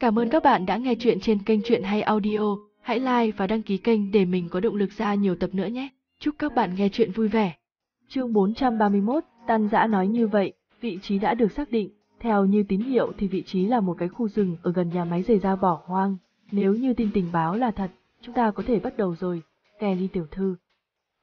Cảm ơn các bạn đã nghe chuyện trên kênh Chuyện Hay Audio. Hãy like và đăng ký kênh để mình có động lực ra nhiều tập nữa nhé. Chúc các bạn nghe chuyện vui vẻ. Chương 431, Tan Dã nói như vậy, vị trí đã được xác định. Theo như tín hiệu thì vị trí là một cái khu rừng ở gần nhà máy giày da bỏ hoang. Nếu như tin tình báo là thật, chúng ta có thể bắt đầu rồi. Kelly tiểu thư.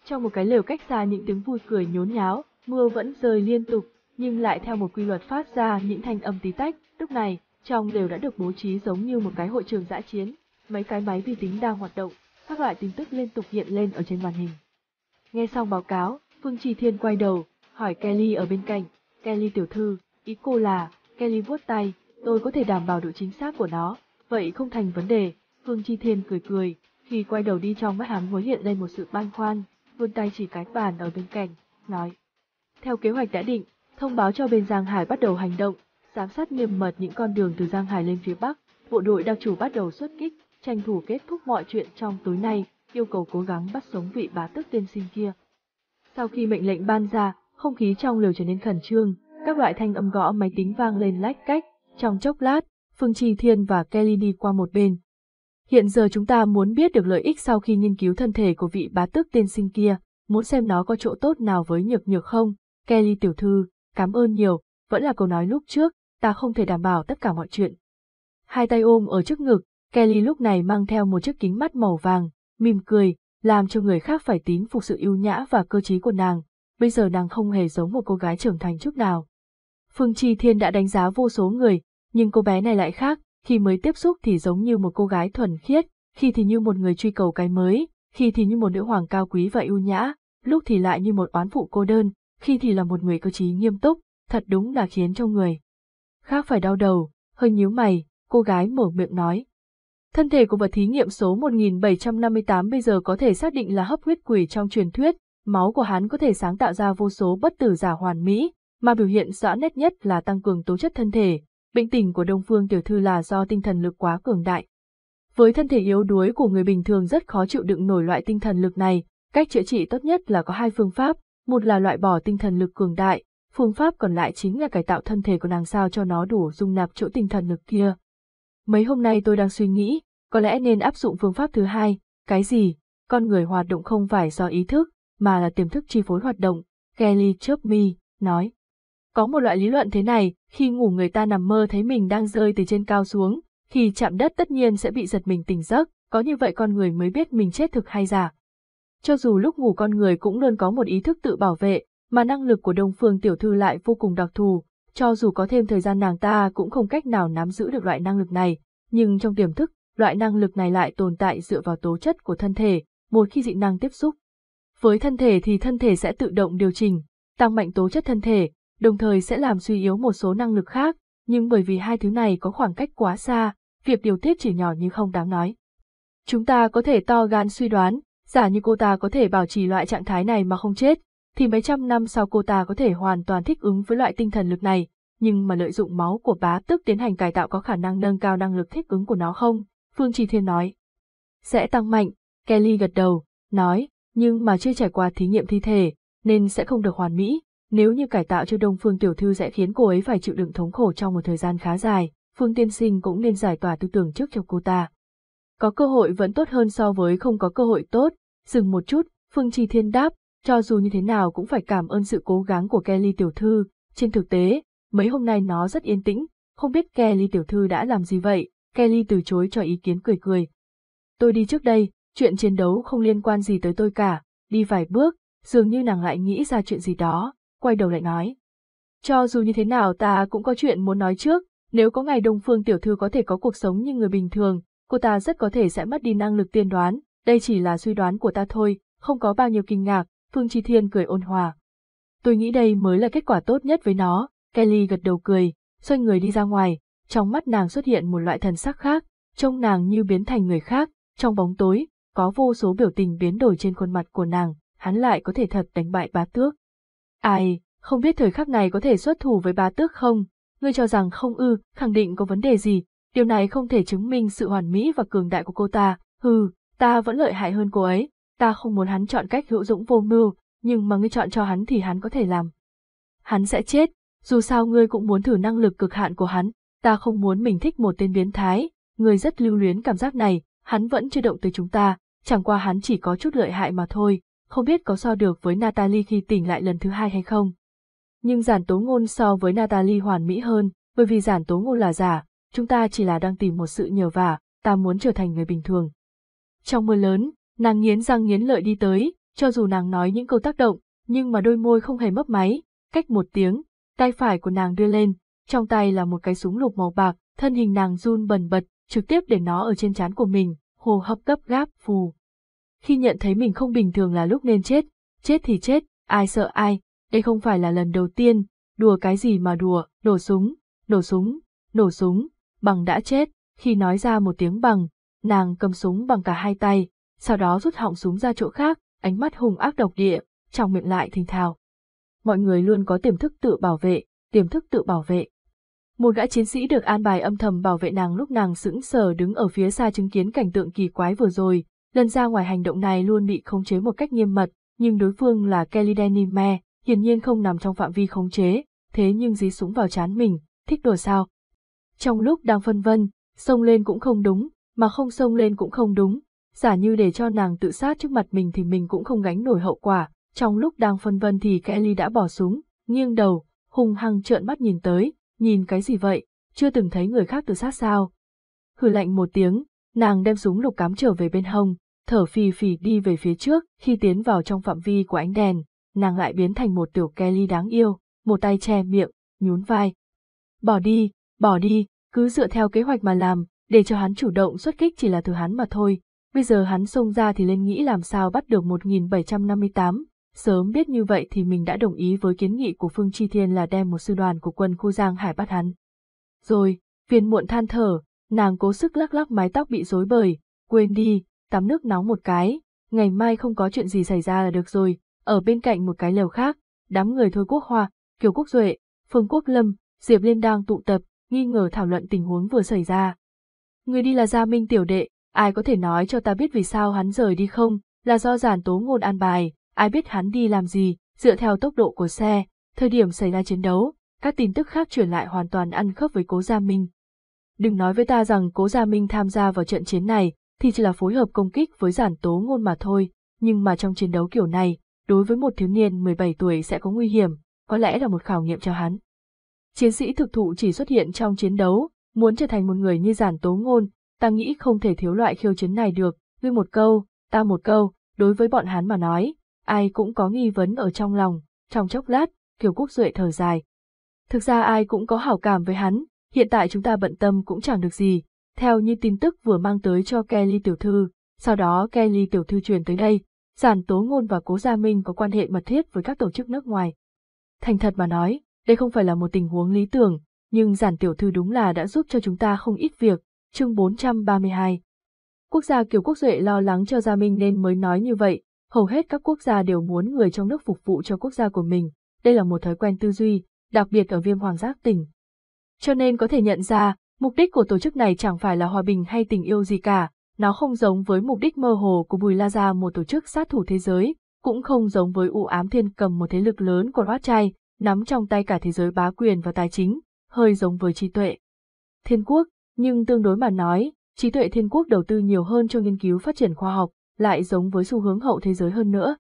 Trong một cái lều cách xa những tiếng vui cười nhốn nháo, mưa vẫn rơi liên tục, nhưng lại theo một quy luật phát ra những thanh âm tí tách. Lúc này, trong đều đã được bố trí giống như một cái hội trường dã chiến, mấy cái máy vi tính đang hoạt động, các loại tin tức liên tục hiện lên ở trên màn hình. Nghe xong báo cáo, Phương Trì Thiên quay đầu, hỏi Kelly ở bên cạnh, Kelly tiểu thư, ý cô là, Kelly vuốt tay, tôi có thể đảm bảo độ chính xác của nó, vậy không thành vấn đề, Phương Chi Thiên cười cười, khi quay đầu đi trong mắt hắn mới hiện lên một sự băn khoăn, vươn tay chỉ cái bàn ở bên cạnh, nói. Theo kế hoạch đã định, thông báo cho bên Giang Hải bắt đầu hành động, giám sát nghiêm mật những con đường từ Giang Hải lên phía Bắc, bộ đội đặc chủ bắt đầu xuất kích, tranh thủ kết thúc mọi chuyện trong tối nay, yêu cầu cố gắng bắt sống vị bá tước tiên sinh kia. Sau khi mệnh lệnh ban ra, không khí trong lều trở nên khẩn trương, các loại thanh âm gõ máy tính vang lên lách cách, trong chốc lát, Phương Trì Thiên và Kelly đi qua một bên. Hiện giờ chúng ta muốn biết được lợi ích sau khi nghiên cứu thân thể của vị bá tước tiên sinh kia, muốn xem nó có chỗ tốt nào với nhược nhược không. Kelly tiểu thư, cảm ơn nhiều, vẫn là câu nói lúc trước, ta không thể đảm bảo tất cả mọi chuyện. Hai tay ôm ở trước ngực, Kelly lúc này mang theo một chiếc kính mắt màu vàng, mỉm cười, làm cho người khác phải tín phục sự yêu nhã và cơ trí của nàng. Bây giờ nàng không hề giống một cô gái trưởng thành chút nào. Phương Chi Thiên đã đánh giá vô số người, nhưng cô bé này lại khác, khi mới tiếp xúc thì giống như một cô gái thuần khiết, khi thì như một người truy cầu cái mới, khi thì như một nữ hoàng cao quý và ưu nhã, lúc thì lại như một oán phụ cô đơn, khi thì là một người cơ trí nghiêm túc, thật đúng là khiến cho người khác phải đau đầu, hơi nhíu mày, cô gái mở miệng nói. Thân thể của vật thí nghiệm số 1758 bây giờ có thể xác định là hấp huyết quỷ trong truyền thuyết, máu của hắn có thể sáng tạo ra vô số bất tử giả hoàn mỹ, mà biểu hiện rõ nét nhất là tăng cường tố chất thân thể. Bệnh tình của Đông Phương tiểu thư là do tinh thần lực quá cường đại. Với thân thể yếu đuối của người bình thường rất khó chịu đựng nổi loại tinh thần lực này, cách chữa trị tốt nhất là có hai phương pháp, một là loại bỏ tinh thần lực cường đại, phương pháp còn lại chính là cải tạo thân thể của nàng sao cho nó đủ dung nạp chỗ tinh thần lực kia. Mấy hôm nay tôi đang suy nghĩ, có lẽ nên áp dụng phương pháp thứ hai, cái gì? Con người hoạt động không phải do ý thức, mà là tiềm thức chi phối hoạt động, Kelly chớp mi, nói. Có một loại lý luận thế này, khi ngủ người ta nằm mơ thấy mình đang rơi từ trên cao xuống, khi chạm đất tất nhiên sẽ bị giật mình tỉnh giấc, có như vậy con người mới biết mình chết thực hay giả. Cho dù lúc ngủ con người cũng luôn có một ý thức tự bảo vệ, mà năng lực của Đông Phương Tiểu Thư lại vô cùng đặc thù, cho dù có thêm thời gian nàng ta cũng không cách nào nắm giữ được loại năng lực này, nhưng trong tiềm thức, loại năng lực này lại tồn tại dựa vào tố chất của thân thể, một khi dị năng tiếp xúc. Với thân thể thì thân thể sẽ tự động điều chỉnh, tăng mạnh tố chất thân thể, đồng thời sẽ làm suy yếu một số năng lực khác, nhưng bởi vì hai thứ này có khoảng cách quá xa, việc điều tiết chỉ nhỏ như không đáng nói. Chúng ta có thể to gan suy đoán, giả như cô ta có thể bảo trì loại trạng thái này mà không chết, thì mấy trăm năm sau cô ta có thể hoàn toàn thích ứng với loại tinh thần lực này, nhưng mà lợi dụng máu của bá tức tiến hành cải tạo có khả năng nâng cao năng lực thích ứng của nó không? Phương Trì Thiên nói. Sẽ tăng mạnh, Kelly gật đầu, nói, nhưng mà chưa trải qua thí nghiệm thi thể, nên sẽ không được hoàn mỹ. Nếu như cải tạo cho Đông Phương Tiểu Thư sẽ khiến cô ấy phải chịu đựng thống khổ trong một thời gian khá dài, Phương Tiên Sinh cũng nên giải tỏa tư tưởng trước cho cô ta. Có cơ hội vẫn tốt hơn so với không có cơ hội tốt, dừng một chút, Phương Trì Thiên đáp, cho dù như thế nào cũng phải cảm ơn sự cố gắng của Kelly Tiểu Thư, trên thực tế, mấy hôm nay nó rất yên tĩnh, không biết Kelly Tiểu Thư đã làm gì vậy, Kelly từ chối cho ý kiến cười cười. Tôi đi trước đây, chuyện chiến đấu không liên quan gì tới tôi cả, đi vài bước, dường như nàng lại nghĩ ra chuyện gì đó, quay đầu lại nói. Cho dù như thế nào ta cũng có chuyện muốn nói trước, nếu có ngày Đông Phương Tiểu Thư có thể có cuộc sống như người bình thường, cô ta rất có thể sẽ mất đi năng lực tiên đoán, đây chỉ là suy đoán của ta thôi, không có bao nhiêu kinh ngạc, Phương Chi Thiên cười ôn hòa. Tôi nghĩ đây mới là kết quả tốt nhất với nó, Kelly gật đầu cười, xoay người đi ra ngoài, trong mắt nàng xuất hiện một loại thần sắc khác, trông nàng như biến thành người khác, trong bóng tối, có vô số biểu tình biến đổi trên khuôn mặt của nàng, hắn lại có thể thật đánh bại bá tước. Ai, không biết thời khắc này có thể xuất thủ với bá tước không? Ngươi cho rằng không ư, khẳng định có vấn đề gì, điều này không thể chứng minh sự hoàn mỹ và cường đại của cô ta, hừ, ta vẫn lợi hại hơn cô ấy, ta không muốn hắn chọn cách hữu dũng vô mưu, nhưng mà ngươi chọn cho hắn thì hắn có thể làm. Hắn sẽ chết, dù sao ngươi cũng muốn thử năng lực cực hạn của hắn, ta không muốn mình thích một tên biến thái, ngươi rất lưu luyến cảm giác này, hắn vẫn chưa động tới chúng ta, chẳng qua hắn chỉ có chút lợi hại mà thôi, không biết có so được với Natalie khi tỉnh lại lần thứ hai hay không. Nhưng giản tố ngôn so với Natalie hoàn mỹ hơn, bởi vì giản tố ngôn là giả, chúng ta chỉ là đang tìm một sự nhờ vả, ta muốn trở thành người bình thường. Trong mưa lớn, nàng nghiến răng nghiến lợi đi tới, cho dù nàng nói những câu tác động, nhưng mà đôi môi không hề mấp máy, cách một tiếng, tay phải của nàng đưa lên, trong tay là một cái súng lục màu bạc, thân hình nàng run bần bật, trực tiếp để nó ở trên trán của mình, hồ hấp gấp gáp, phù. Khi nhận thấy mình không bình thường là lúc nên chết, chết thì chết, ai sợ ai, đây không phải là lần đầu tiên, đùa cái gì mà đùa, nổ súng, nổ súng, nổ súng, bằng đã chết, khi nói ra một tiếng bằng, nàng cầm súng bằng cả hai tay, sau đó rút họng súng ra chỗ khác, ánh mắt hung ác độc địa, trong miệng lại thình thào. Mọi người luôn có tiềm thức tự bảo vệ, tiềm thức tự bảo vệ. Một gã chiến sĩ được an bài âm thầm bảo vệ nàng lúc nàng sững sờ đứng ở phía xa chứng kiến cảnh tượng kỳ quái vừa rồi, lần ra ngoài hành động này luôn bị khống chế một cách nghiêm mật, nhưng đối phương là Kelly Denime, hiển nhiên không nằm trong phạm vi khống chế, thế nhưng dí súng vào chán mình, thích đùa sao. Trong lúc đang phân vân, xông lên cũng không đúng, mà không xông lên cũng không đúng, giả như để cho nàng tự sát trước mặt mình thì mình cũng không gánh nổi hậu quả, trong lúc đang phân vân thì Kelly đã bỏ súng, nghiêng đầu, hung hăng trợn mắt nhìn tới, nhìn cái gì vậy, chưa từng thấy người khác tự sát sao. Hử lạnh một tiếng, nàng đem súng lục cắm trở về bên hông, thở phì phì đi về phía trước, khi tiến vào trong phạm vi của ánh đèn, nàng lại biến thành một tiểu Kelly đáng yêu, một tay che miệng, nhún vai. Bỏ đi, bỏ đi, cứ dựa theo kế hoạch mà làm, để cho hắn chủ động xuất kích chỉ là từ hắn mà thôi. Bây giờ hắn xông ra thì lên nghĩ làm sao bắt được 1758, sớm biết như vậy thì mình đã đồng ý với kiến nghị của Phương Chi Thiên là đem một sư đoàn của quân khu Giang Hải bắt hắn. Rồi, viên muộn than thở, nàng cố sức lắc lắc mái tóc bị rối bời, quên đi, tắm nước nóng một cái, ngày mai không có chuyện gì xảy ra là được rồi, ở bên cạnh một cái lều khác, đám người Thôi Quốc Hoa, Kiều Quốc Duệ, Phương Quốc Lâm, Diệp Liên đang tụ tập, nghi ngờ thảo luận tình huống vừa xảy ra. Người đi là Gia Minh tiểu đệ, ai có thể nói cho ta biết vì sao hắn rời đi không, là do giản tố ngôn an bài, ai biết hắn đi làm gì, dựa theo tốc độ của xe, thời điểm xảy ra chiến đấu, các tin tức khác truyền lại hoàn toàn ăn khớp với Cố Gia Minh. Đừng nói với ta rằng Cố Gia Minh tham gia vào trận chiến này, thì chỉ là phối hợp công kích với giản tố ngôn mà thôi, nhưng mà trong chiến đấu kiểu này, đối với một thiếu niên 17 tuổi sẽ có nguy hiểm, có lẽ là một khảo nghiệm cho hắn. Chiến sĩ thực thụ chỉ xuất hiện trong chiến đấu, muốn trở thành một người như giản tố ngôn, ta nghĩ không thể thiếu loại khiêu chiến này được, ngươi một câu, ta một câu, đối với bọn hắn mà nói, ai cũng có nghi vấn ở trong lòng, trong chốc lát, Kiều Quốc Duệ thở dài. Thực ra ai cũng có hảo cảm với hắn, hiện tại chúng ta bận tâm cũng chẳng được gì, theo như tin tức vừa mang tới cho Kelly tiểu thư, sau đó Kelly tiểu thư truyền tới đây, giản tố ngôn và cố gia minh có quan hệ mật thiết với các tổ chức nước ngoài. Thành thật mà nói, đây không phải là một tình huống lý tưởng, nhưng giản tiểu thư đúng là đã giúp cho chúng ta không ít việc, chương 432. Quốc gia Kiều Quốc Duệ lo lắng cho Gia Minh nên mới nói như vậy, hầu hết các quốc gia đều muốn người trong nước phục vụ cho quốc gia của mình, đây là một thói quen tư duy, đặc biệt ở viêm hoàng giác tỉnh. Cho nên có thể nhận ra, mục đích của tổ chức này chẳng phải là hòa bình hay tình yêu gì cả, nó không giống với mục đích mơ hồ của Bùi La Gia một tổ chức sát thủ thế giới, cũng không giống với u ám thiên cầm một thế lực lớn của Rothschild, nắm trong tay cả thế giới bá quyền và tài chính, hơi giống với trí tuệ. Thiên quốc, nhưng tương đối mà nói, trí tuệ thiên quốc đầu tư nhiều hơn cho nghiên cứu phát triển khoa học, lại giống với xu hướng hậu thế giới hơn nữa.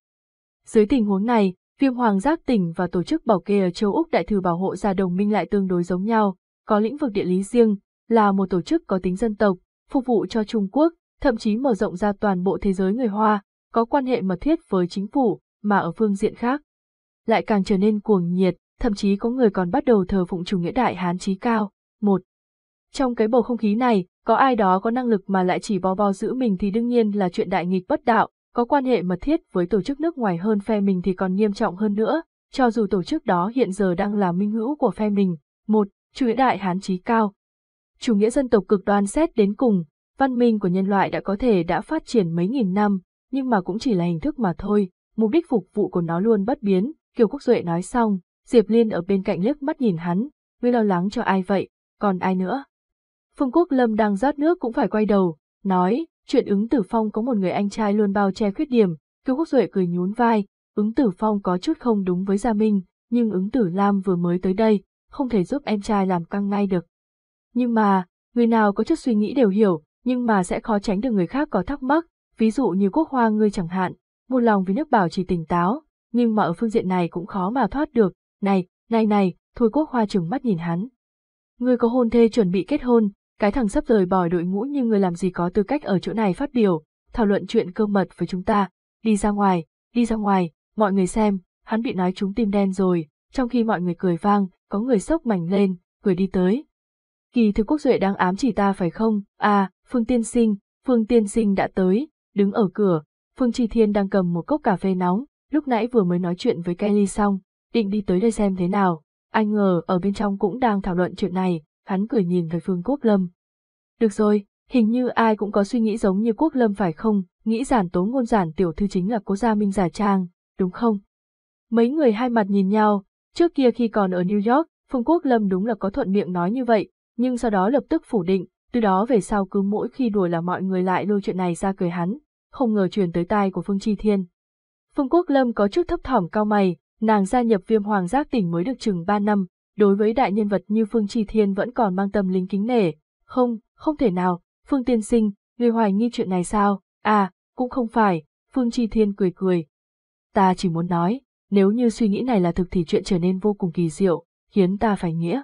Dưới tình huống này, viêm hoàng giác tỉnh và tổ chức bảo kê ở châu Úc đại thử bảo hộ gia đồng minh lại tương đối giống nhau, có lĩnh vực địa lý riêng, là một tổ chức có tính dân tộc, phục vụ cho Trung Quốc, thậm chí mở rộng ra toàn bộ thế giới người Hoa, có quan hệ mật thiết với chính phủ, mà ở phương diện khác. Lại càng trở nên cuồng nhiệt, thậm chí có người còn bắt đầu thờ phụng chủ nghĩa đại hán trí cao. Một. Trong cái bầu không khí này, có ai đó có năng lực mà lại chỉ bò bò giữ mình thì đương nhiên là chuyện đại nghịch bất đạo, có quan hệ mật thiết với tổ chức nước ngoài hơn phe mình thì còn nghiêm trọng hơn nữa, cho dù tổ chức đó hiện giờ đang là minh hữu của phe mình. Một, chủ nghĩa đại hán trí cao. Chủ nghĩa dân tộc cực đoan xét đến cùng, văn minh của nhân loại đã có thể đã phát triển mấy nghìn năm, nhưng mà cũng chỉ là hình thức mà thôi, mục đích phục vụ của nó luôn bất biến, Kiều Quốc Duệ nói xong, Diệp Liên ở bên cạnh liếc mắt nhìn hắn, ngươi lo lắng cho ai vậy, còn ai nữa. Phương Quốc Lâm đang rót nước cũng phải quay đầu, nói, chuyện ứng tử phong có một người anh trai luôn bao che khuyết điểm, cứu Quốc Duệ cười nhún vai, ứng tử phong có chút không đúng với Gia Minh, nhưng ứng tử Lam vừa mới tới đây, không thể giúp em trai làm căng ngay được. Nhưng mà, người nào có chút suy nghĩ đều hiểu, nhưng mà sẽ khó tránh được người khác có thắc mắc, ví dụ như quốc hoa ngươi chẳng hạn, một lòng vì nước bảo trì tỉnh táo, nhưng mà ở phương diện này cũng khó mà thoát được, này, này này, thôi quốc hoa trừng mắt nhìn hắn. Ngươi có hôn thê chuẩn bị kết hôn, cái thằng sắp rời bỏ đội ngũ như người làm gì có tư cách ở chỗ này phát biểu, thảo luận chuyện cơ mật với chúng ta, đi ra ngoài, đi ra ngoài, mọi người xem, hắn bị nói trúng tim đen rồi, trong khi mọi người cười vang, có người sốc mảnh lên, cười đi tới. Kỳ thư quốc duệ đang ám chỉ ta phải không, à, Phương Tiên Sinh, Phương Tiên Sinh đã tới, đứng ở cửa, Phương tri Thiên đang cầm một cốc cà phê nóng, lúc nãy vừa mới nói chuyện với Kelly xong, định đi tới đây xem thế nào, anh ngờ ở bên trong cũng đang thảo luận chuyện này, hắn cười nhìn về Phương Quốc Lâm. Được rồi, hình như ai cũng có suy nghĩ giống như Quốc Lâm phải không, nghĩ giản tố ngôn giản tiểu thư chính là cố gia minh giả trang, đúng không? Mấy người hai mặt nhìn nhau, trước kia khi còn ở New York, Phương Quốc Lâm đúng là có thuận miệng nói như vậy, nhưng sau đó lập tức phủ định, từ đó về sau cứ mỗi khi đùa là mọi người lại lôi chuyện này ra cười hắn, không ngờ truyền tới tai của Phương Chi Thiên. Phương Quốc Lâm có chút thấp thỏm cao mày, nàng gia nhập viêm hoàng giác tỉnh mới được chừng 3 năm, đối với đại nhân vật như Phương Chi Thiên vẫn còn mang tâm lính kính nể. Không, không thể nào, Phương Tiên Sinh, người hoài nghi chuyện này sao? À, cũng không phải, Phương Chi Thiên cười cười. Ta chỉ muốn nói, nếu như suy nghĩ này là thực thì chuyện trở nên vô cùng kỳ diệu, khiến ta phải nghĩa.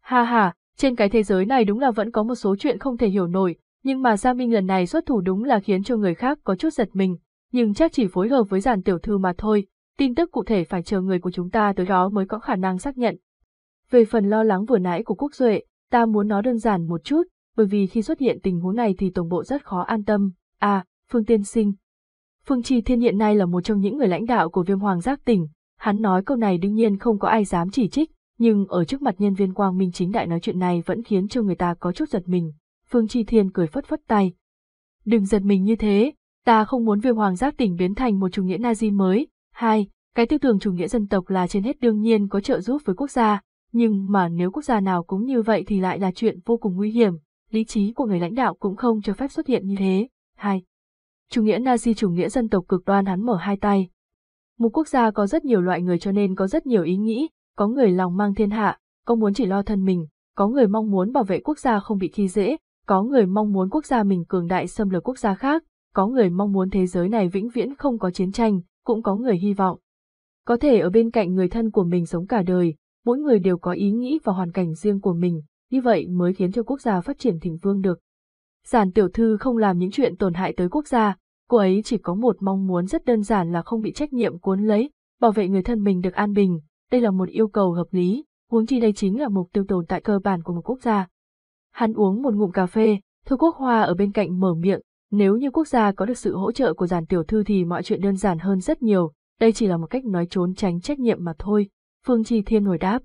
Ha ha, trên cái thế giới này đúng là vẫn có một số chuyện không thể hiểu nổi, nhưng mà Gia Minh lần này xuất thủ đúng là khiến cho người khác có chút giật mình, nhưng chắc chỉ phối hợp với giàn tiểu thư mà thôi, tin tức cụ thể phải chờ người của chúng ta tới đó mới có khả năng xác nhận. Về phần lo lắng vừa nãy của Quốc Duệ, ta muốn nó đơn giản một chút, bởi vì khi xuất hiện tình huống này thì tổng bộ rất khó an tâm. À, Phương Tiên Sinh. Phương Trì Thiên hiện nay là một trong những người lãnh đạo của viêm hoàng giác tỉnh, hắn nói câu này đương nhiên không có ai dám chỉ trích, nhưng ở trước mặt nhân viên quang minh chính đại nói chuyện này vẫn khiến cho người ta có chút giật mình. Phương trì Thiên cười phất phất tay. Đừng giật mình như thế, ta không muốn viêm hoàng giác tỉnh biến thành một chủ nghĩa Nazi mới. Hai, cái tư tưởng chủ nghĩa dân tộc là trên hết đương nhiên có trợ giúp với quốc gia, nhưng mà nếu quốc gia nào cũng như vậy thì lại là chuyện vô cùng nguy hiểm, lý trí của người lãnh đạo cũng không cho phép xuất hiện như thế. Hai, chủ nghĩa Nazi chủ nghĩa dân tộc cực đoan hắn mở hai tay. Một quốc gia có rất nhiều loại người cho nên có rất nhiều ý nghĩ, có người lòng mang thiên hạ, có muốn chỉ lo thân mình, có người mong muốn bảo vệ quốc gia không bị khi dễ, có người mong muốn quốc gia mình cường đại xâm lược quốc gia khác, có người mong muốn thế giới này vĩnh viễn không có chiến tranh, cũng có người hy vọng. Có thể ở bên cạnh người thân của mình sống cả đời, mỗi người đều có ý nghĩ và hoàn cảnh riêng của mình, như vậy mới khiến cho quốc gia phát triển thịnh vương được. Giản tiểu thư không làm những chuyện tổn hại tới quốc gia, cô ấy chỉ có một mong muốn rất đơn giản là không bị trách nhiệm cuốn lấy, bảo vệ người thân mình được an bình, đây là một yêu cầu hợp lý, huống chi đây chính là mục tiêu tồn tại cơ bản của một quốc gia. Hắn uống một ngụm cà phê, Thư Quốc Hoa ở bên cạnh mở miệng, nếu như quốc gia có được sự hỗ trợ của giản tiểu thư thì mọi chuyện đơn giản hơn rất nhiều, đây chỉ là một cách nói trốn tránh trách nhiệm mà thôi, Phương Chi Thiên hồi đáp.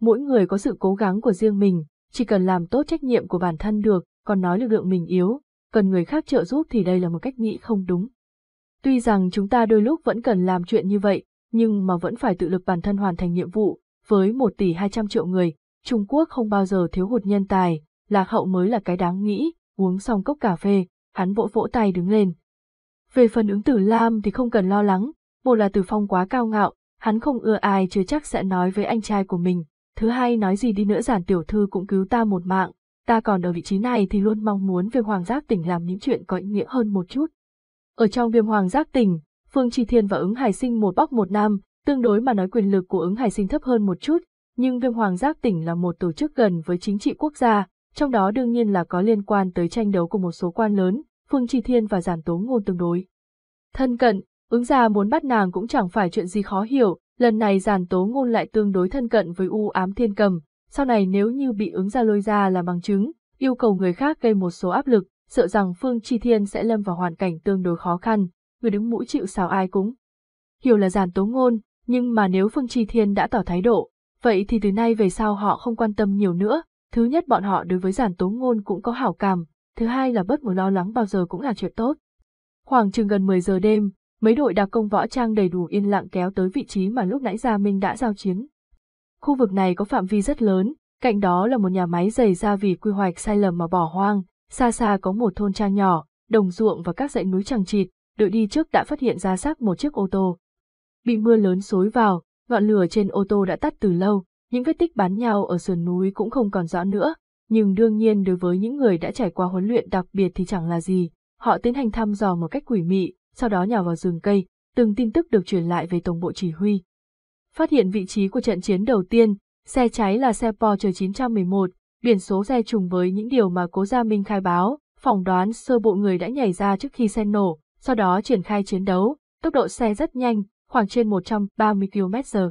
Mỗi người có sự cố gắng của riêng mình, chỉ cần làm tốt trách nhiệm của bản thân được, còn nói lực lượng mình yếu, cần người khác trợ giúp thì đây là một cách nghĩ không đúng. Tuy rằng chúng ta đôi lúc vẫn cần làm chuyện như vậy, nhưng mà vẫn phải tự lực bản thân hoàn thành nhiệm vụ, với 1 tỷ 200 triệu người, Trung Quốc không bao giờ thiếu hụt nhân tài, lạc hậu mới là cái đáng nghĩ, uống xong cốc cà phê, hắn vỗ vỗ tay đứng lên. Về phần ứng tử Lam thì không cần lo lắng, một là tử phong quá cao ngạo, hắn không ưa ai chứ chắc sẽ nói với anh trai của mình, thứ hai nói gì đi nữa giản tiểu thư cũng cứu ta một mạng, ta còn ở vị trí này thì luôn mong muốn viêm hoàng giác tỉnh làm những chuyện có ý nghĩa hơn một chút. Ở trong viêm hoàng giác tỉnh, Phương trì Thiên và ứng hải sinh một bắc một nam, tương đối mà nói quyền lực của ứng hải sinh thấp hơn một chút, nhưng viêm hoàng giác tỉnh là một tổ chức gần với chính trị quốc gia, trong đó đương nhiên là có liên quan tới tranh đấu của một số quan lớn, Phương trì Thiên và Giản Tố Ngôn tương đối. Thân cận, ứng gia muốn bắt nàng cũng chẳng phải chuyện gì khó hiểu, lần này Giản Tố Ngôn lại tương đối thân cận với U ám thiên cầm, sau này nếu như bị ứng gia lôi ra là bằng chứng, yêu cầu người khác gây một số áp lực, sợ rằng Phương Chi Thiên sẽ lâm vào hoàn cảnh tương đối khó khăn, người đứng mũi chịu sào ai cũng. Hiểu là giản tố ngôn, nhưng mà nếu Phương Chi Thiên đã tỏ thái độ, vậy thì từ nay về sau họ không quan tâm nhiều nữa, thứ nhất bọn họ đối với giản tố ngôn cũng có hảo cảm, thứ hai là bất một lo lắng bao giờ cũng là chuyện tốt. Khoảng chừng gần 10 giờ đêm, mấy đội đặc công võ trang đầy đủ yên lặng kéo tới vị trí mà lúc nãy Gia Minh đã giao chiến. Khu vực này có phạm vi rất lớn, cạnh đó là một nhà máy dày ra vì quy hoạch sai lầm mà bỏ hoang, xa xa có một thôn trang nhỏ, đồng ruộng và các dãy núi chẳng chịt, đội đi trước đã phát hiện ra xác một chiếc ô tô. Bị mưa lớn xối vào, ngọn lửa trên ô tô đã tắt từ lâu, những vết tích bắn nhau ở sườn núi cũng không còn rõ nữa, nhưng đương nhiên đối với những người đã trải qua huấn luyện đặc biệt thì chẳng là gì. Họ tiến hành thăm dò một cách quỷ mị, sau đó nhào vào rừng cây, từng tin tức được truyền lại về tổng bộ chỉ huy. Phát hiện vị trí của trận chiến đầu tiên, xe cháy là xe Porsche 911, biển số xe trùng với những điều mà Cố Gia Minh khai báo, phỏng đoán sơ bộ người đã nhảy ra trước khi xe nổ, sau đó triển khai chiến đấu, tốc độ xe rất nhanh, khoảng trên 130 km/h.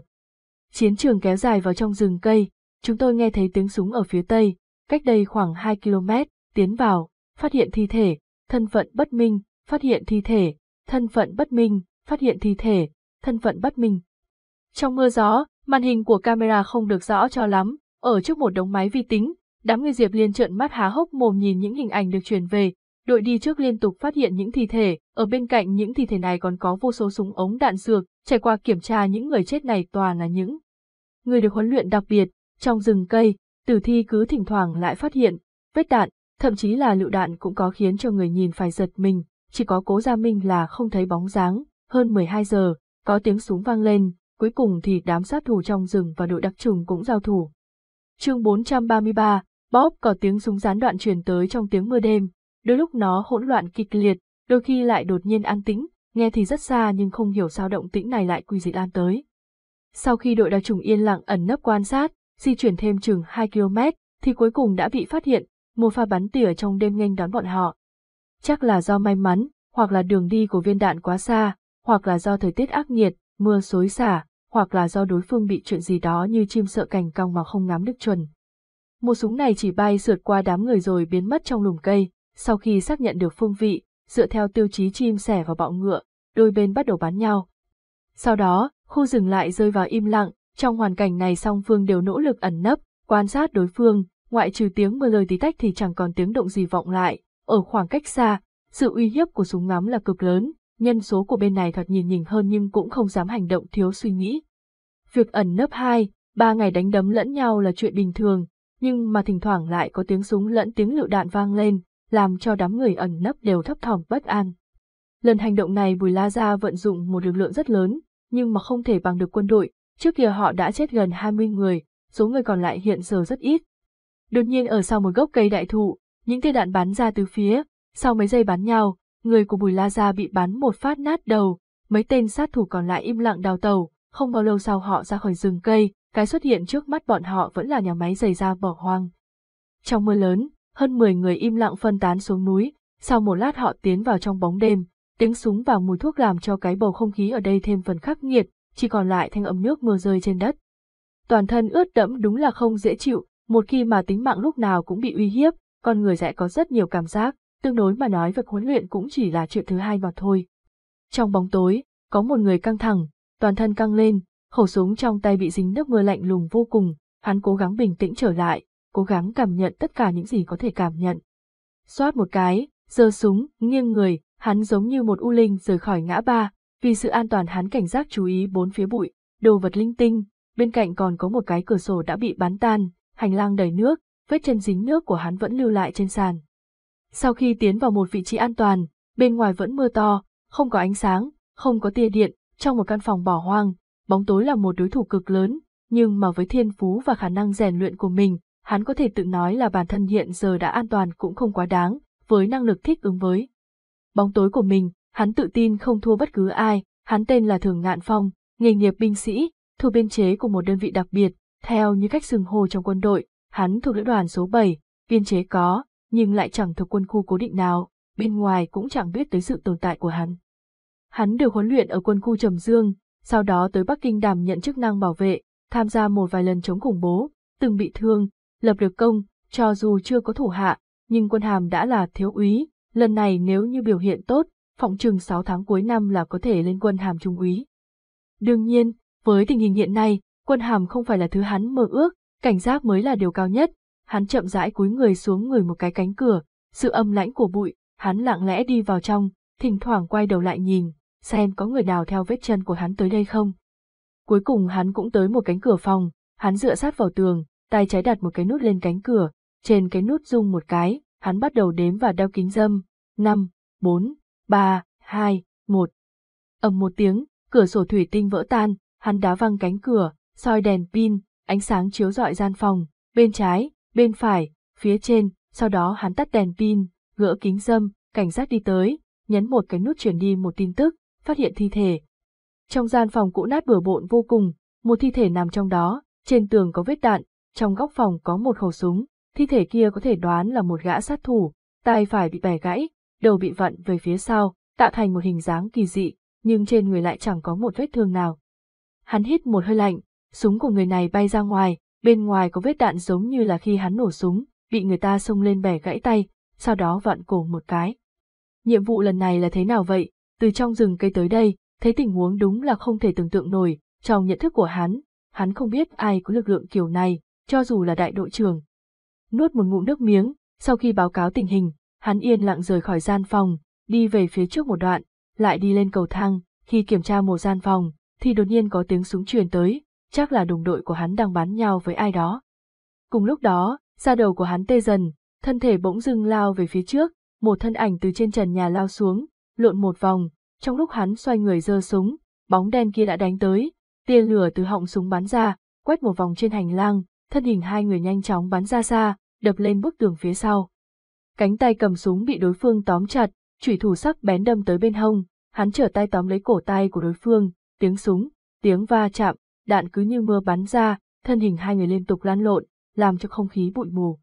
Chiến trường kéo dài vào trong rừng cây, chúng tôi nghe thấy tiếng súng ở phía tây, cách đây khoảng 2 km, tiến vào, phát hiện thi thể, thân phận bất minh, phát hiện thi thể, thân phận bất minh, phát hiện thi thể, thân phận bất minh. Trong mưa gió, màn hình của camera không được rõ cho lắm, ở trước một đống máy vi tính, đám người Diệp Liên trợn mắt há hốc mồm nhìn những hình ảnh được truyền về, đội đi trước liên tục phát hiện những thi thể, ở bên cạnh những thi thể này còn có vô số súng ống đạn dược, trải qua kiểm tra những người chết này toàn là những người được huấn luyện đặc biệt, trong rừng cây, tử thi cứ thỉnh thoảng lại phát hiện, vết đạn, thậm chí là lựu đạn cũng có khiến cho người nhìn phải giật mình, chỉ có cố gia minh là không thấy bóng dáng, hơn 12 giờ, có tiếng súng vang lên, cuối cùng thì đám sát thủ trong rừng và đội đặc trùng cũng giao thủ. chương 433, Bob có tiếng súng gián đoạn truyền tới trong tiếng mưa đêm, đôi lúc nó hỗn loạn kịch liệt, đôi khi lại đột nhiên an tĩnh, nghe thì rất xa nhưng không hiểu sao động tĩnh này lại quy dị lan tới. Sau khi đội đặc trùng yên lặng ẩn nấp quan sát, di chuyển thêm chừng 2 km, thì cuối cùng đã bị phát hiện, một pha bắn tỉa trong đêm nghênh đón bọn họ. Chắc là do may mắn, hoặc là đường đi của viên đạn quá xa, hoặc là do thời tiết ác nghiệt, mưa xối xả, hoặc là do đối phương bị chuyện gì đó như chim sợ cành cong mà không ngắm được chuẩn. Một súng này chỉ bay sượt qua đám người rồi biến mất trong lùm cây, sau khi xác nhận được phương vị, dựa theo tiêu chí chim sẻ và bọ ngựa, đôi bên bắt đầu bắn nhau. Sau đó, khu rừng lại rơi vào im lặng, trong hoàn cảnh này song phương đều nỗ lực ẩn nấp, quan sát đối phương, ngoại trừ tiếng mưa lời tí tách thì chẳng còn tiếng động gì vọng lại, ở khoảng cách xa, sự uy hiếp của súng ngắm là cực lớn, nhân số của bên này thật nhìn nhìn hơn nhưng cũng không dám hành động thiếu suy nghĩ. Việc ẩn nấp hai, ba ngày đánh đấm lẫn nhau là chuyện bình thường, nhưng mà thỉnh thoảng lại có tiếng súng lẫn tiếng lựu đạn vang lên, làm cho đám người ẩn nấp đều thấp thỏm bất an. Lần hành động này Bùi La Gia vận dụng một lực lượng rất lớn, nhưng mà không thể bằng được quân đội, trước kia họ đã chết gần 20 người, số người còn lại hiện giờ rất ít. Đột nhiên ở sau một gốc cây đại thụ, những tia đạn bắn ra từ phía, sau mấy giây bắn nhau, người của Bùi La Gia bị bắn một phát nát đầu, mấy tên sát thủ còn lại im lặng đào tàu, không bao lâu sau họ ra khỏi rừng cây, cái xuất hiện trước mắt bọn họ vẫn là nhà máy giày da bỏ hoang. Trong mưa lớn, hơn 10 người im lặng phân tán xuống núi, sau một lát họ tiến vào trong bóng đêm, tiếng súng và mùi thuốc làm cho cái bầu không khí ở đây thêm phần khắc nghiệt, chỉ còn lại thanh âm nước mưa rơi trên đất. Toàn thân ướt đẫm đúng là không dễ chịu, một khi mà tính mạng lúc nào cũng bị uy hiếp, con người sẽ có rất nhiều cảm giác, tương đối mà nói việc huấn luyện cũng chỉ là chuyện thứ hai mà thôi. Trong bóng tối, có một người căng thẳng, toàn thân căng lên, khẩu súng trong tay bị dính nước mưa lạnh lùng vô cùng, hắn cố gắng bình tĩnh trở lại, cố gắng cảm nhận tất cả những gì có thể cảm nhận. Xoát một cái, giơ súng, nghiêng người, hắn giống như một u linh rời khỏi ngã ba, vì sự an toàn hắn cảnh giác chú ý bốn phía bụi, đồ vật linh tinh, bên cạnh còn có một cái cửa sổ đã bị bắn tan, hành lang đầy nước, vết chân dính nước của hắn vẫn lưu lại trên sàn. Sau khi tiến vào một vị trí an toàn, bên ngoài vẫn mưa to, không có ánh sáng, không có tia điện, trong một căn phòng bỏ hoang, bóng tối là một đối thủ cực lớn, nhưng mà với thiên phú và khả năng rèn luyện của mình, hắn có thể tự nói là bản thân hiện giờ đã an toàn cũng không quá đáng, với năng lực thích ứng với. Bóng tối của mình, hắn tự tin không thua bất cứ ai, hắn tên là Thường Ngạn Phong, nghề nghiệp binh sĩ, thuộc biên chế của một đơn vị đặc biệt, theo như cách xưng hồ trong quân đội, hắn thuộc lữ đoàn số 7, biên chế có, nhưng lại chẳng thuộc quân khu cố định nào, bên ngoài cũng chẳng biết tới sự tồn tại của hắn. Hắn được huấn luyện ở quân khu Trầm Dương, sau đó tới Bắc Kinh đảm nhận chức năng bảo vệ, tham gia một vài lần chống khủng bố, từng bị thương, lập được công, cho dù chưa có thủ hạ, nhưng quân hàm đã là thiếu úy, lần này nếu như biểu hiện tốt, phỏng chừng 6 tháng cuối năm là có thể lên quân hàm trung úy. Đương nhiên, với tình hình hiện nay, quân hàm không phải là thứ hắn mơ ước, cảnh giác mới là điều cao nhất, hắn chậm rãi cúi người xuống người một cái cánh cửa, sự âm lãnh của bụi, hắn lặng lẽ đi vào trong, thỉnh thoảng quay đầu lại nhìn, xem có người nào theo vết chân của hắn tới đây không. Cuối cùng hắn cũng tới một cánh cửa phòng, hắn dựa sát vào tường, tay trái đặt một cái nút lên cánh cửa, trên cái nút rung một cái, hắn bắt đầu đếm và đeo kính dâm, 5, 4, 3, 2, 1. ầm một tiếng, cửa sổ thủy tinh vỡ tan, hắn đá văng cánh cửa, soi đèn pin, ánh sáng chiếu rọi gian phòng, bên trái, bên phải, phía trên, sau đó hắn tắt đèn pin, gỡ kính dâm, cảnh sát đi tới, nhấn một cái nút chuyển đi một tin tức, phát hiện thi thể. Trong gian phòng cũ nát bừa bộn vô cùng, một thi thể nằm trong đó, trên tường có vết đạn, trong góc phòng có một khẩu súng, thi thể kia có thể đoán là một gã sát thủ, tay phải bị bẻ gãy, đầu bị vặn về phía sau, tạo thành một hình dáng kỳ dị, nhưng trên người lại chẳng có một vết thương nào. Hắn hít một hơi lạnh, súng của người này bay ra ngoài, bên ngoài có vết đạn giống như là khi hắn nổ súng, bị người ta xông lên bẻ gãy tay, sau đó vặn cổ một cái. Nhiệm vụ lần này là thế nào vậy? Từ trong rừng cây tới đây, thấy tình huống đúng là không thể tưởng tượng nổi, trong nhận thức của hắn, hắn không biết ai có lực lượng kiểu này, cho dù là đại đội trưởng. Nuốt một ngụm nước miếng, sau khi báo cáo tình hình, hắn yên lặng rời khỏi gian phòng, đi về phía trước một đoạn, lại đi lên cầu thang, khi kiểm tra một gian phòng, thì đột nhiên có tiếng súng truyền tới, chắc là đồng đội của hắn đang bắn nhau với ai đó. Cùng lúc đó, da đầu của hắn tê dần, thân thể bỗng dưng lao về phía trước, một thân ảnh từ trên trần nhà lao xuống, lộn một vòng, trong lúc hắn xoay người giơ súng, bóng đen kia đã đánh tới, tia lửa từ họng súng bắn ra, quét một vòng trên hành lang, thân hình hai người nhanh chóng bắn ra xa, đập lên bức tường phía sau. Cánh tay cầm súng bị đối phương tóm chặt, chủy thủ sắc bén đâm tới bên hông, hắn trở tay tóm lấy cổ tay của đối phương, tiếng súng, tiếng va chạm, đạn cứ như mưa bắn ra, thân hình hai người liên tục lăn lộn, làm cho không khí bụi mù.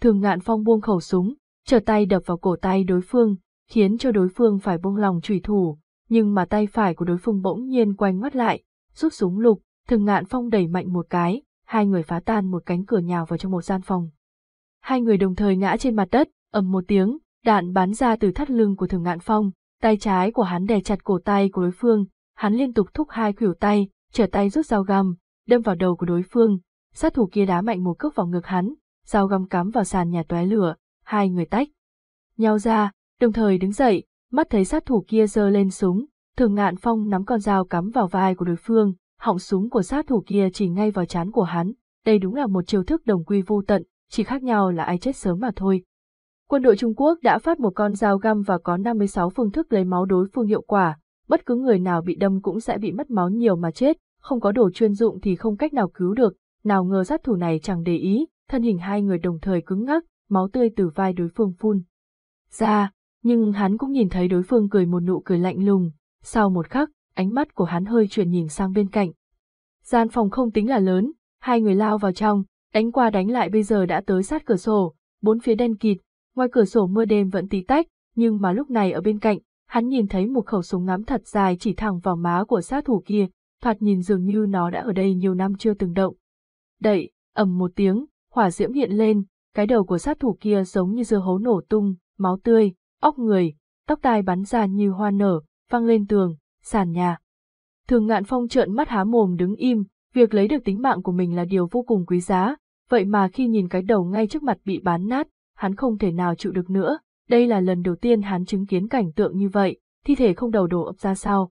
Thường ngạn phong buông khẩu súng, trở tay đập vào cổ tay đối phương, khiến cho đối phương phải buông lòng chủy thủ, nhưng mà tay phải của đối phương bỗng nhiên quay ngoắt lại, rút súng lục, thường ngạn phong đẩy mạnh một cái, hai người phá tan một cánh cửa nhào vào trong một gian phòng. Hai người đồng thời ngã trên mặt đất, ầm một tiếng, đạn bắn ra từ thắt lưng của thường ngạn phong, tay trái của hắn đè chặt cổ tay của đối phương, hắn liên tục thúc hai khuỷu tay, trở tay rút dao găm, đâm vào đầu của đối phương, sát thủ kia đá mạnh một cước vào ngực hắn, dao găm cắm vào sàn nhà tóe lửa, hai người tách. Nhau ra, đồng thời đứng dậy, mắt thấy sát thủ kia giơ lên súng, thường ngạn phong nắm con dao cắm vào vai của đối phương, họng súng của sát thủ kia chỉ ngay vào chán của hắn, đây đúng là một chiêu thức đồng quy vô tận, chỉ khác nhau là ai chết sớm mà thôi. Quân đội Trung Quốc đã phát một con dao găm và có 56 phương thức lấy máu đối phương hiệu quả, bất cứ người nào bị đâm cũng sẽ bị mất máu nhiều mà chết, không có đồ chuyên dụng thì không cách nào cứu được, nào ngờ sát thủ này chẳng để ý, thân hình hai người đồng thời cứng ngắc, máu tươi từ vai đối phương phun. Ra, nhưng hắn cũng nhìn thấy đối phương cười một nụ cười lạnh lùng, sau một khắc, ánh mắt của hắn hơi chuyển nhìn sang bên cạnh. Gian phòng không tính là lớn, hai người lao vào trong, đánh qua đánh lại bây giờ đã tới sát cửa sổ, bốn phía đen kịt, ngoài cửa sổ mưa đêm vẫn tí tách, nhưng mà lúc này ở bên cạnh, hắn nhìn thấy một khẩu súng ngắm thật dài chỉ thẳng vào má của sát thủ kia, thoạt nhìn dường như nó đã ở đây nhiều năm chưa từng động. Đậy, ầm một tiếng, hỏa diễm hiện lên, cái đầu của sát thủ kia giống như dưa hấu nổ tung, máu tươi, óc người, tóc tai bắn ra như hoa nở, văng lên tường, sàn nhà. Thường ngạn phong trợn mắt há mồm đứng im, việc lấy được tính mạng của mình là điều vô cùng quý giá, vậy mà khi nhìn cái đầu ngay trước mặt bị bán nát, hắn không thể nào chịu được nữa, đây là lần đầu tiên hắn chứng kiến cảnh tượng như vậy, thi thể không đầu đổ ập ra sao.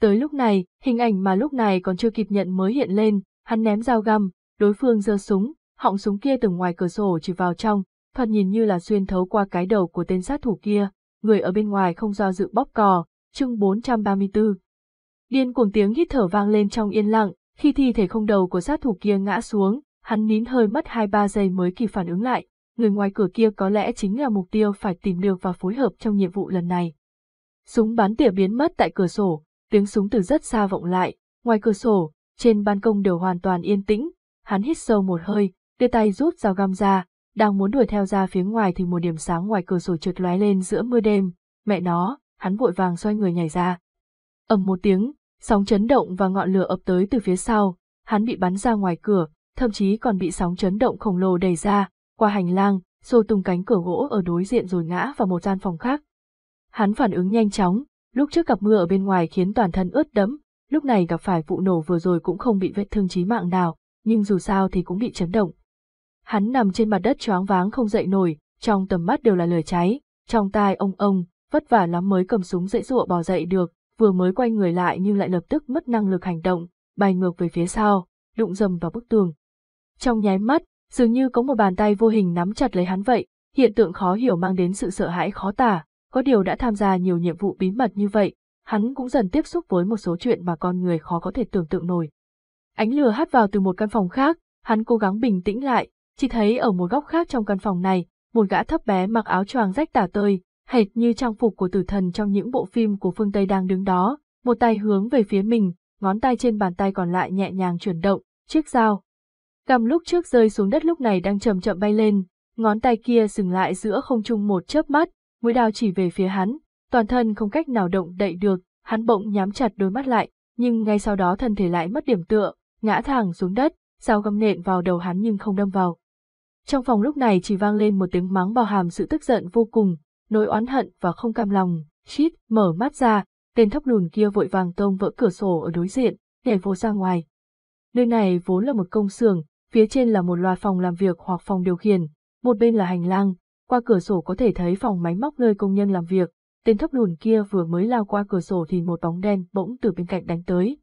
Tới lúc này, hình ảnh mà lúc này còn chưa kịp nhận mới hiện lên, hắn ném dao găm, đối phương giơ súng, họng súng kia từ ngoài cửa sổ chỉ vào trong, thoạt nhìn như là xuyên thấu qua cái đầu của tên sát thủ kia, người ở bên ngoài không do dự bóp cò, chương 434. Điên cuồng tiếng hít thở vang lên trong yên lặng, khi thi thể không đầu của sát thủ kia ngã xuống, hắn nín hơi mất 2-3 giây mới kịp phản ứng lại, người ngoài cửa kia có lẽ chính là mục tiêu phải tìm được và phối hợp trong nhiệm vụ lần này. Súng bắn tỉa biến mất tại cửa sổ, tiếng súng từ rất xa vọng lại, ngoài cửa sổ, trên ban công đều hoàn toàn yên tĩnh, hắn hít sâu một hơi, đưa tay rút dao găm ra, đang muốn đuổi theo ra phía ngoài thì một điểm sáng ngoài cửa sổ trượt lóe lên giữa mưa đêm, mẹ nó, hắn vội vàng xoay người nhảy ra. ầm một tiếng, sóng chấn động và ngọn lửa ập tới từ phía sau, hắn bị bắn ra ngoài cửa, thậm chí còn bị sóng chấn động khổng lồ đẩy ra, qua hành lang, xô tung cánh cửa gỗ ở đối diện rồi ngã vào một gian phòng khác. Hắn phản ứng nhanh chóng, lúc trước gặp mưa ở bên ngoài khiến toàn thân ướt đẫm, lúc này gặp phải vụ nổ vừa rồi cũng không bị vết thương chí mạng nào, nhưng dù sao thì cũng bị chấn động. Hắn nằm trên mặt đất choáng váng không dậy nổi, trong tầm mắt đều là lửa cháy, trong tai ông ông, vất vả lắm mới cầm súng dễ dụa bò dậy được, vừa mới quay người lại nhưng lại lập tức mất năng lực hành động, bay ngược về phía sau, đụng dầm vào bức tường. Trong nháy mắt, dường như có một bàn tay vô hình nắm chặt lấy hắn vậy, hiện tượng khó hiểu mang đến sự sợ hãi khó tả, có điều đã tham gia nhiều nhiệm vụ bí mật như vậy, hắn cũng dần tiếp xúc với một số chuyện mà con người khó có thể tưởng tượng nổi. Ánh lửa hắt vào từ một căn phòng khác, hắn cố gắng bình tĩnh lại, chỉ thấy ở một góc khác trong căn phòng này, một gã thấp bé mặc áo choàng rách tả tơi, hệt như trang phục của tử thần trong những bộ phim của phương Tây đang đứng đó, một tay hướng về phía mình, ngón tay trên bàn tay còn lại nhẹ nhàng chuyển động, chiếc dao. Cầm lúc trước rơi xuống đất lúc này đang chậm chậm bay lên, ngón tay kia dừng lại giữa không trung một chớp mắt, mũi đao chỉ về phía hắn, toàn thân không cách nào động đậy được, hắn bỗng nhắm chặt đôi mắt lại, nhưng ngay sau đó thân thể lại mất điểm tựa, ngã thẳng xuống đất, dao găm nện vào đầu hắn nhưng không đâm vào. Trong phòng lúc này chỉ vang lên một tiếng mắng bao hàm sự tức giận vô cùng, nỗi oán hận và không cam lòng. Chít, mở mắt ra, tên thấp lùn kia vội vàng tông vỡ cửa sổ ở đối diện, nhảy vô ra ngoài. Nơi này vốn là một công xưởng, phía trên là một loạt phòng làm việc hoặc phòng điều khiển, một bên là hành lang, qua cửa sổ có thể thấy phòng máy móc nơi công nhân làm việc. Tên thấp lùn kia vừa mới lao qua cửa sổ thì một bóng đen bỗng từ bên cạnh đánh tới.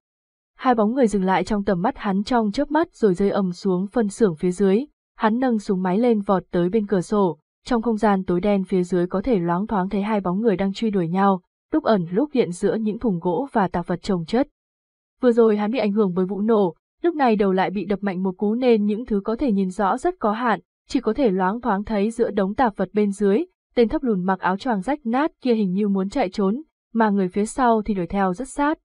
Hai bóng người dừng lại trong tầm mắt hắn trong chớp mắt rồi rơi ầm xuống phân xưởng phía dưới, Hắn nâng súng máy lên vọt tới bên cửa sổ, trong không gian tối đen phía dưới có thể loáng thoáng thấy hai bóng người đang truy đuổi nhau, lúc ẩn lúc hiện giữa những thùng gỗ và tạp vật trồng chất. Vừa rồi hắn bị ảnh hưởng bởi vụ nổ, lúc này đầu lại bị đập mạnh một cú nên những thứ có thể nhìn rõ rất có hạn, chỉ có thể loáng thoáng thấy giữa đống tạp vật bên dưới, tên thấp lùn mặc áo choàng rách nát kia hình như muốn chạy trốn, mà người phía sau thì đuổi theo rất sát.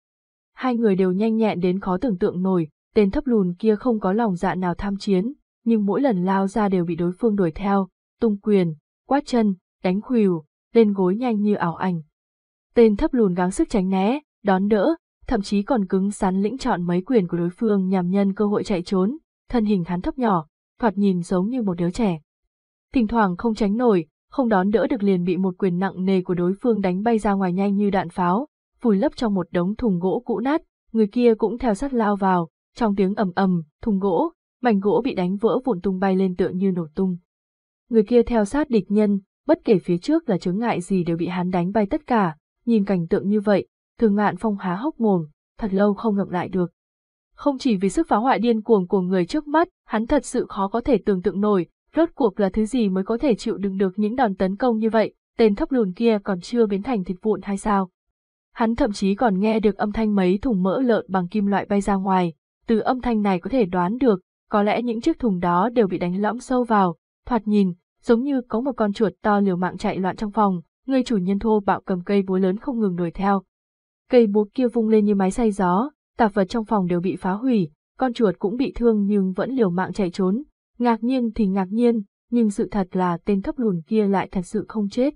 Hai người đều nhanh nhẹn đến khó tưởng tượng nổi, tên thấp lùn kia không có lòng dạ nào tham chiến, nhưng mỗi lần lao ra đều bị đối phương đuổi theo, tung quyền, quát chân, đánh khuỷu, lên gối nhanh như ảo ảnh. Tên thấp lùn gắng sức tránh né, đón đỡ, thậm chí còn cứng rắn lĩnh chọn mấy quyền của đối phương nhằm nhân cơ hội chạy trốn, thân hình hắn thấp nhỏ, thoạt nhìn giống như một đứa trẻ. Thỉnh thoảng không tránh nổi, không đón đỡ được liền bị một quyền nặng nề của đối phương đánh bay ra ngoài nhanh như đạn pháo, vùi lấp trong một đống thùng gỗ cũ nát, người kia cũng theo sát lao vào, trong tiếng ầm ầm, thùng gỗ, mảnh gỗ bị đánh vỡ vụn tung bay lên tựa như nổ tung. Người kia theo sát địch nhân, bất kể phía trước là chướng ngại gì đều bị hắn đánh bay tất cả, nhìn cảnh tượng như vậy, thường ngạn phong há hốc mồm, thật lâu không ngậm lại được. Không chỉ vì sức phá hoại điên cuồng của người trước mắt, hắn thật sự khó có thể tưởng tượng nổi, rốt cuộc là thứ gì mới có thể chịu đựng được những đòn tấn công như vậy, tên thấp lùn kia còn chưa biến thành thịt vụn hay sao. Hắn thậm chí còn nghe được âm thanh mấy thùng mỡ lợn bằng kim loại bay ra ngoài, từ âm thanh này có thể đoán được, có lẽ những chiếc thùng đó đều bị đánh lõm sâu vào, thoạt nhìn, giống như có một con chuột to liều mạng chạy loạn trong phòng, người chủ nhân thô bạo cầm cây búa lớn không ngừng đuổi theo. Cây búa kia vung lên như máy xay gió, tạp vật trong phòng đều bị phá hủy, con chuột cũng bị thương nhưng vẫn liều mạng chạy trốn. Ngạc nhiên thì ngạc nhiên, nhưng sự thật là tên thấp lùn kia lại thật sự không chết.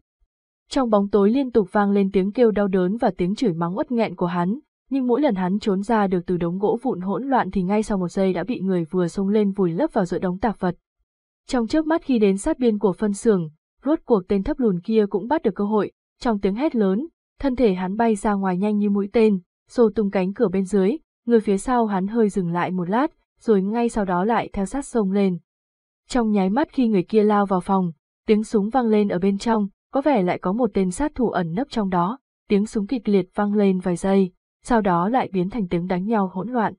Trong bóng tối liên tục vang lên tiếng kêu đau đớn và tiếng chửi mắng uất nghẹn của hắn, nhưng mỗi lần hắn trốn ra được từ đống gỗ vụn hỗn loạn thì ngay sau một giây đã bị người vừa xông lên vùi lấp vào giữa đống tạp vật. Trong chớp mắt khi đến sát biên của phân xưởng, rốt cuộc tên thấp lùn kia cũng bắt được cơ hội, trong tiếng hét lớn, thân thể hắn bay ra ngoài nhanh như mũi tên, xô tung cánh cửa bên dưới, người phía sau hắn hơi dừng lại một lát, rồi ngay sau đó lại theo sát sông lên. Trong nháy mắt khi người kia lao vào phòng, tiếng súng vang lên ở bên trong, có vẻ lại có một tên sát thủ ẩn nấp trong đó, tiếng súng kịch liệt vang lên vài giây, sau đó lại biến thành tiếng đánh nhau hỗn loạn.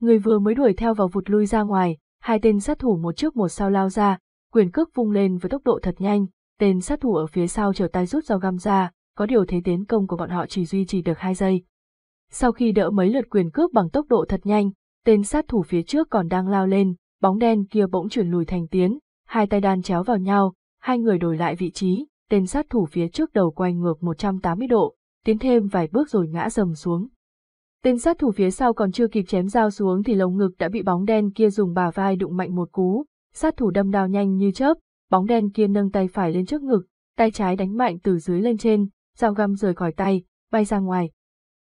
Người vừa mới đuổi theo vào vụt lui ra ngoài, hai tên sát thủ một trước một sau lao ra, quyền cước vung lên với tốc độ thật nhanh, tên sát thủ ở phía sau trở tay rút dao găm ra, có điều thế tiến công của bọn họ chỉ duy trì được hai giây. Sau khi đỡ mấy lượt quyền cước bằng tốc độ thật nhanh, tên sát thủ phía trước còn đang lao lên, bóng đen kia bỗng chuyển lùi thành tiến, hai tay đan chéo vào nhau, hai người đổi lại vị trí, tên sát thủ phía trước đầu quay ngược 180 độ, tiến thêm vài bước rồi ngã rầm xuống. Tên sát thủ phía sau còn chưa kịp chém dao xuống thì lồng ngực đã bị bóng đen kia dùng bà vai đụng mạnh một cú, sát thủ đâm đao nhanh như chớp, bóng đen kia nâng tay phải lên trước ngực, tay trái đánh mạnh từ dưới lên trên, dao găm rời khỏi tay, bay ra ngoài.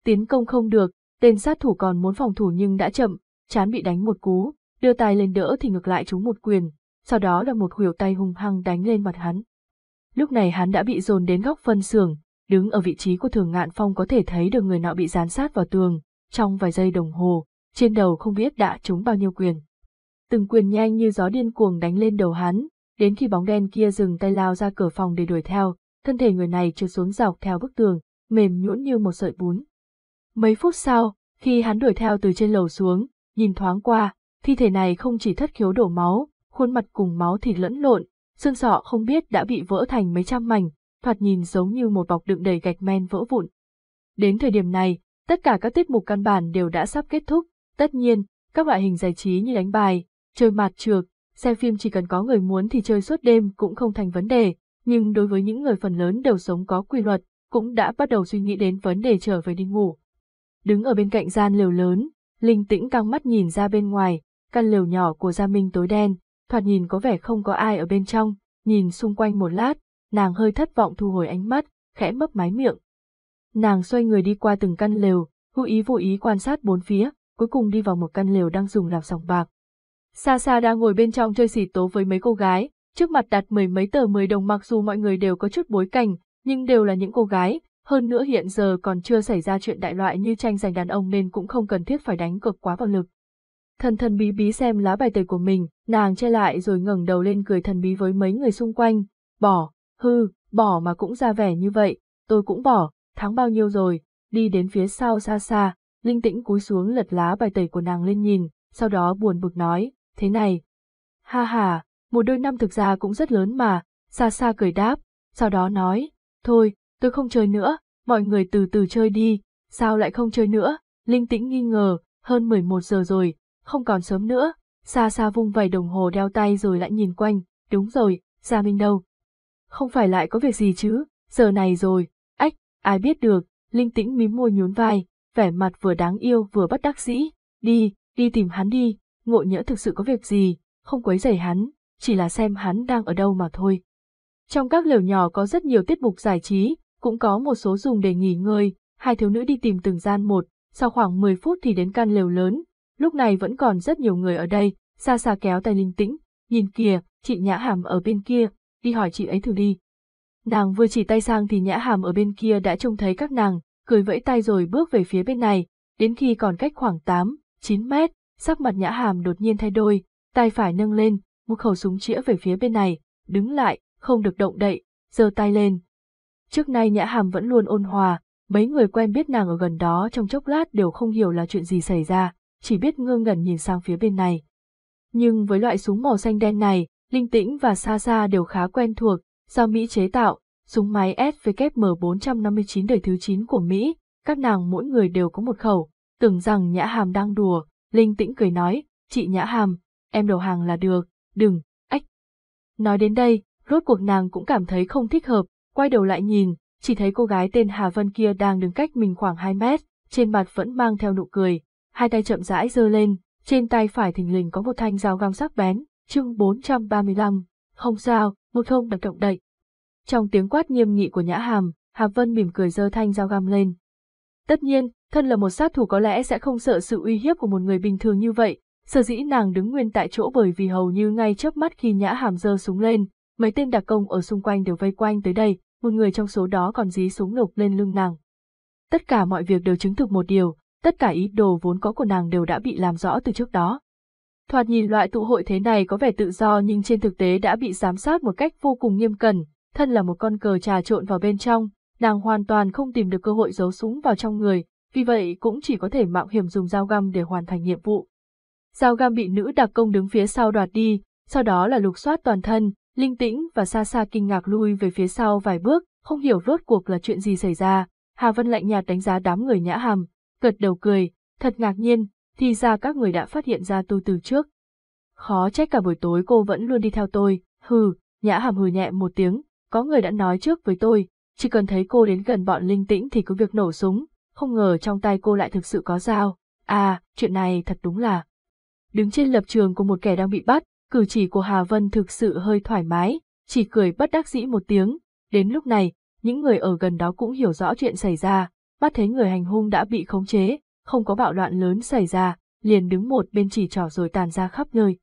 Tiến công không được, tên sát thủ còn muốn phòng thủ nhưng đã chậm, chán bị đánh một cú, đưa tay lên đỡ thì ngược lại trúng một quyền, sau đó là một khuỷu tay hung hăng đánh lên mặt hắn. Lúc này hắn đã bị dồn đến góc phân xưởng, đứng ở vị trí của thường ngạn phong có thể thấy được người nọ bị dán sát vào tường, trong vài giây đồng hồ, trên đầu không biết đã trúng bao nhiêu quyền. Từng quyền nhanh như gió điên cuồng đánh lên đầu hắn, đến khi bóng đen kia dừng tay lao ra cửa phòng để đuổi theo, thân thể người này trượt xuống dọc theo bức tường, mềm nhũn như một sợi bún. Mấy phút sau, khi hắn đuổi theo từ trên lầu xuống, nhìn thoáng qua, thi thể này không chỉ thất khiếu đổ máu, khuôn mặt cùng máu thịt lẫn lộn, xương sọ không biết đã bị vỡ thành mấy trăm mảnh, thoạt nhìn giống như một bọc đựng đầy gạch men vỡ vụn. Đến thời điểm này, tất cả các tiết mục căn bản đều đã sắp kết thúc, tất nhiên, các loại hình giải trí như đánh bài, chơi mạt trược, xem phim chỉ cần có người muốn thì chơi suốt đêm cũng không thành vấn đề, nhưng đối với những người phần lớn đều sống có quy luật, cũng đã bắt đầu suy nghĩ đến vấn đề trở về đi ngủ. Đứng ở bên cạnh gian lều lớn, Linh tĩnh căng mắt nhìn ra bên ngoài, căn lều nhỏ của Gia Minh tối đen, thoạt nhìn có vẻ không có ai ở bên trong, nhìn xung quanh một lát, nàng hơi thất vọng thu hồi ánh mắt, khẽ mấp mái miệng. Nàng xoay người đi qua từng căn lều, hữu ý vô ý quan sát bốn phía, cuối cùng đi vào một căn lều đang dùng làm sòng bạc. Xa xa đang ngồi bên trong chơi xỉ tố với mấy cô gái, trước mặt đặt mười mấy tờ mười đồng mặc dù mọi người đều có chút bối cảnh, nhưng đều là những cô gái, hơn nữa hiện giờ còn chưa xảy ra chuyện đại loại như tranh giành đàn ông nên cũng không cần thiết phải đánh cực quá vào lực. Thần thần bí bí xem lá bài tẩy của mình, nàng che lại rồi ngẩng đầu lên cười thần bí với mấy người xung quanh, bỏ, hư, bỏ mà cũng ra vẻ như vậy, tôi cũng bỏ, thắng bao nhiêu rồi, đi đến phía sau xa xa, linh tĩnh cúi xuống lật lá bài tẩy của nàng lên nhìn, sau đó buồn bực nói, thế này. Ha ha, một đôi năm thực ra cũng rất lớn mà, xa xa cười đáp, sau đó nói, thôi, tôi không chơi nữa, mọi người từ từ chơi đi, sao lại không chơi nữa, linh tĩnh nghi ngờ, hơn 11 giờ rồi, không còn sớm nữa, xa xa vung vẩy đồng hồ đeo tay rồi lại nhìn quanh, đúng rồi, Gia Minh đâu? Không phải lại có việc gì chứ, giờ này rồi, ách, ai biết được, linh tĩnh mím môi nhún vai, vẻ mặt vừa đáng yêu vừa bất đắc dĩ, đi, đi tìm hắn đi, ngộ nhỡ thực sự có việc gì, không quấy rầy hắn, chỉ là xem hắn đang ở đâu mà thôi. Trong các lều nhỏ có rất nhiều tiết mục giải trí, cũng có một số dùng để nghỉ ngơi, hai thiếu nữ đi tìm từng gian một, sau khoảng 10 phút thì đến căn lều lớn, lúc này vẫn còn rất nhiều người ở đây, xa xa kéo tay linh tĩnh, nhìn kìa, chị Nhã Hàm ở bên kia, đi hỏi chị ấy thử đi. Nàng vừa chỉ tay sang thì Nhã Hàm ở bên kia đã trông thấy các nàng, cười vẫy tay rồi bước về phía bên này, đến khi còn cách khoảng 8, 9 mét, sắc mặt Nhã Hàm đột nhiên thay đổi, tay phải nâng lên, một khẩu súng chĩa về phía bên này, đứng lại, không được động đậy, giơ tay lên. Trước nay Nhã Hàm vẫn luôn ôn hòa, mấy người quen biết nàng ở gần đó trong chốc lát đều không hiểu là chuyện gì xảy ra, chỉ biết ngơ ngẩn nhìn sang phía bên này. Nhưng với loại súng màu xanh đen này, Linh Tĩnh và Sa Sa đều khá quen thuộc, do Mỹ chế tạo, súng máy SVKM-459 đời thứ 9 của Mỹ, các nàng mỗi người đều có một khẩu, tưởng rằng Nhã Hàm đang đùa, Linh Tĩnh cười nói, chị Nhã Hàm, em đầu hàng là được, đừng, ách. Nói đến đây, rốt cuộc nàng cũng cảm thấy không thích hợp, quay đầu lại nhìn, chỉ thấy cô gái tên Hà Vân kia đang đứng cách mình khoảng 2 mét, trên mặt vẫn mang theo nụ cười, hai tay chậm rãi giơ lên, trên tay phải thình lình có một thanh dao găm sắc bén, chương 435, không sao, một không được động đậy. Trong tiếng quát nghiêm nghị của Nhã Hàm, Hà Vân mỉm cười giơ thanh dao găm lên. Tất nhiên, thân là một sát thủ có lẽ sẽ không sợ sự uy hiếp của một người bình thường như vậy, sở dĩ nàng đứng nguyên tại chỗ bởi vì hầu như ngay chớp mắt khi Nhã Hàm giơ súng lên, mấy tên đặc công ở xung quanh đều vây quanh tới đây, một người trong số đó còn dí súng nộp lên lưng nàng. Tất cả mọi việc đều chứng thực một điều, tất cả ý đồ vốn có của nàng đều đã bị làm rõ từ trước đó. Thoạt nhìn loại tụ hội thế này có vẻ tự do nhưng trên thực tế đã bị giám sát một cách vô cùng nghiêm cẩn, thân là một con cờ trà trộn vào bên trong, nàng hoàn toàn không tìm được cơ hội giấu súng vào trong người, vì vậy cũng chỉ có thể mạo hiểm dùng dao găm để hoàn thành nhiệm vụ. Dao gam bị nữ đặc công đứng phía sau đoạt đi, sau đó là lục soát toàn thân, linh tĩnh và xa xa kinh ngạc lui về phía sau vài bước, không hiểu rốt cuộc là chuyện gì xảy ra. Hà Vân lạnh nhạt đánh giá đám người nhã hàm, gật đầu cười, thật ngạc nhiên, thì ra các người đã phát hiện ra tôi từ trước. Khó trách cả buổi tối cô vẫn luôn đi theo tôi, hừ, nhã hàm hừ nhẹ một tiếng, có người đã nói trước với tôi, chỉ cần thấy cô đến gần bọn linh tĩnh thì cứ việc nổ súng, không ngờ trong tay cô lại thực sự có dao. À, chuyện này thật đúng là. Đứng trên lập trường của một kẻ đang bị bắt, cử chỉ của Hà Vân thực sự hơi thoải mái, chỉ cười bất đắc dĩ một tiếng. Đến lúc này, những người ở gần đó cũng hiểu rõ chuyện xảy ra, mắt thấy người hành hung đã bị khống chế, không có bạo loạn lớn xảy ra, liền đứng một bên chỉ trỏ rồi tàn ra khắp nơi.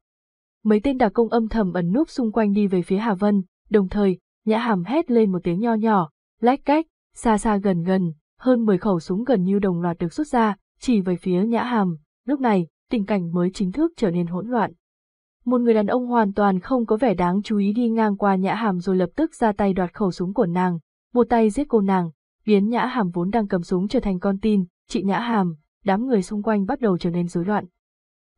Mấy tên đặc công âm thầm ẩn núp xung quanh đi về phía Hà Vân, đồng thời, Nhã Hàm hét lên một tiếng nho nhỏ, lách cách, xa xa gần gần, hơn 10 khẩu súng gần như đồng loạt được xuất ra, chỉ về phía Nhã Hàm, lúc này, tình cảnh mới chính thức trở nên hỗn loạn. Một người đàn ông hoàn toàn không có vẻ đáng chú ý đi ngang qua Nhã Hàm rồi lập tức ra tay đoạt khẩu súng của nàng, một tay giết cô nàng, biến Nhã Hàm vốn đang cầm súng trở thành con tin, chị Nhã Hàm, đám người xung quanh bắt đầu trở nên rối loạn.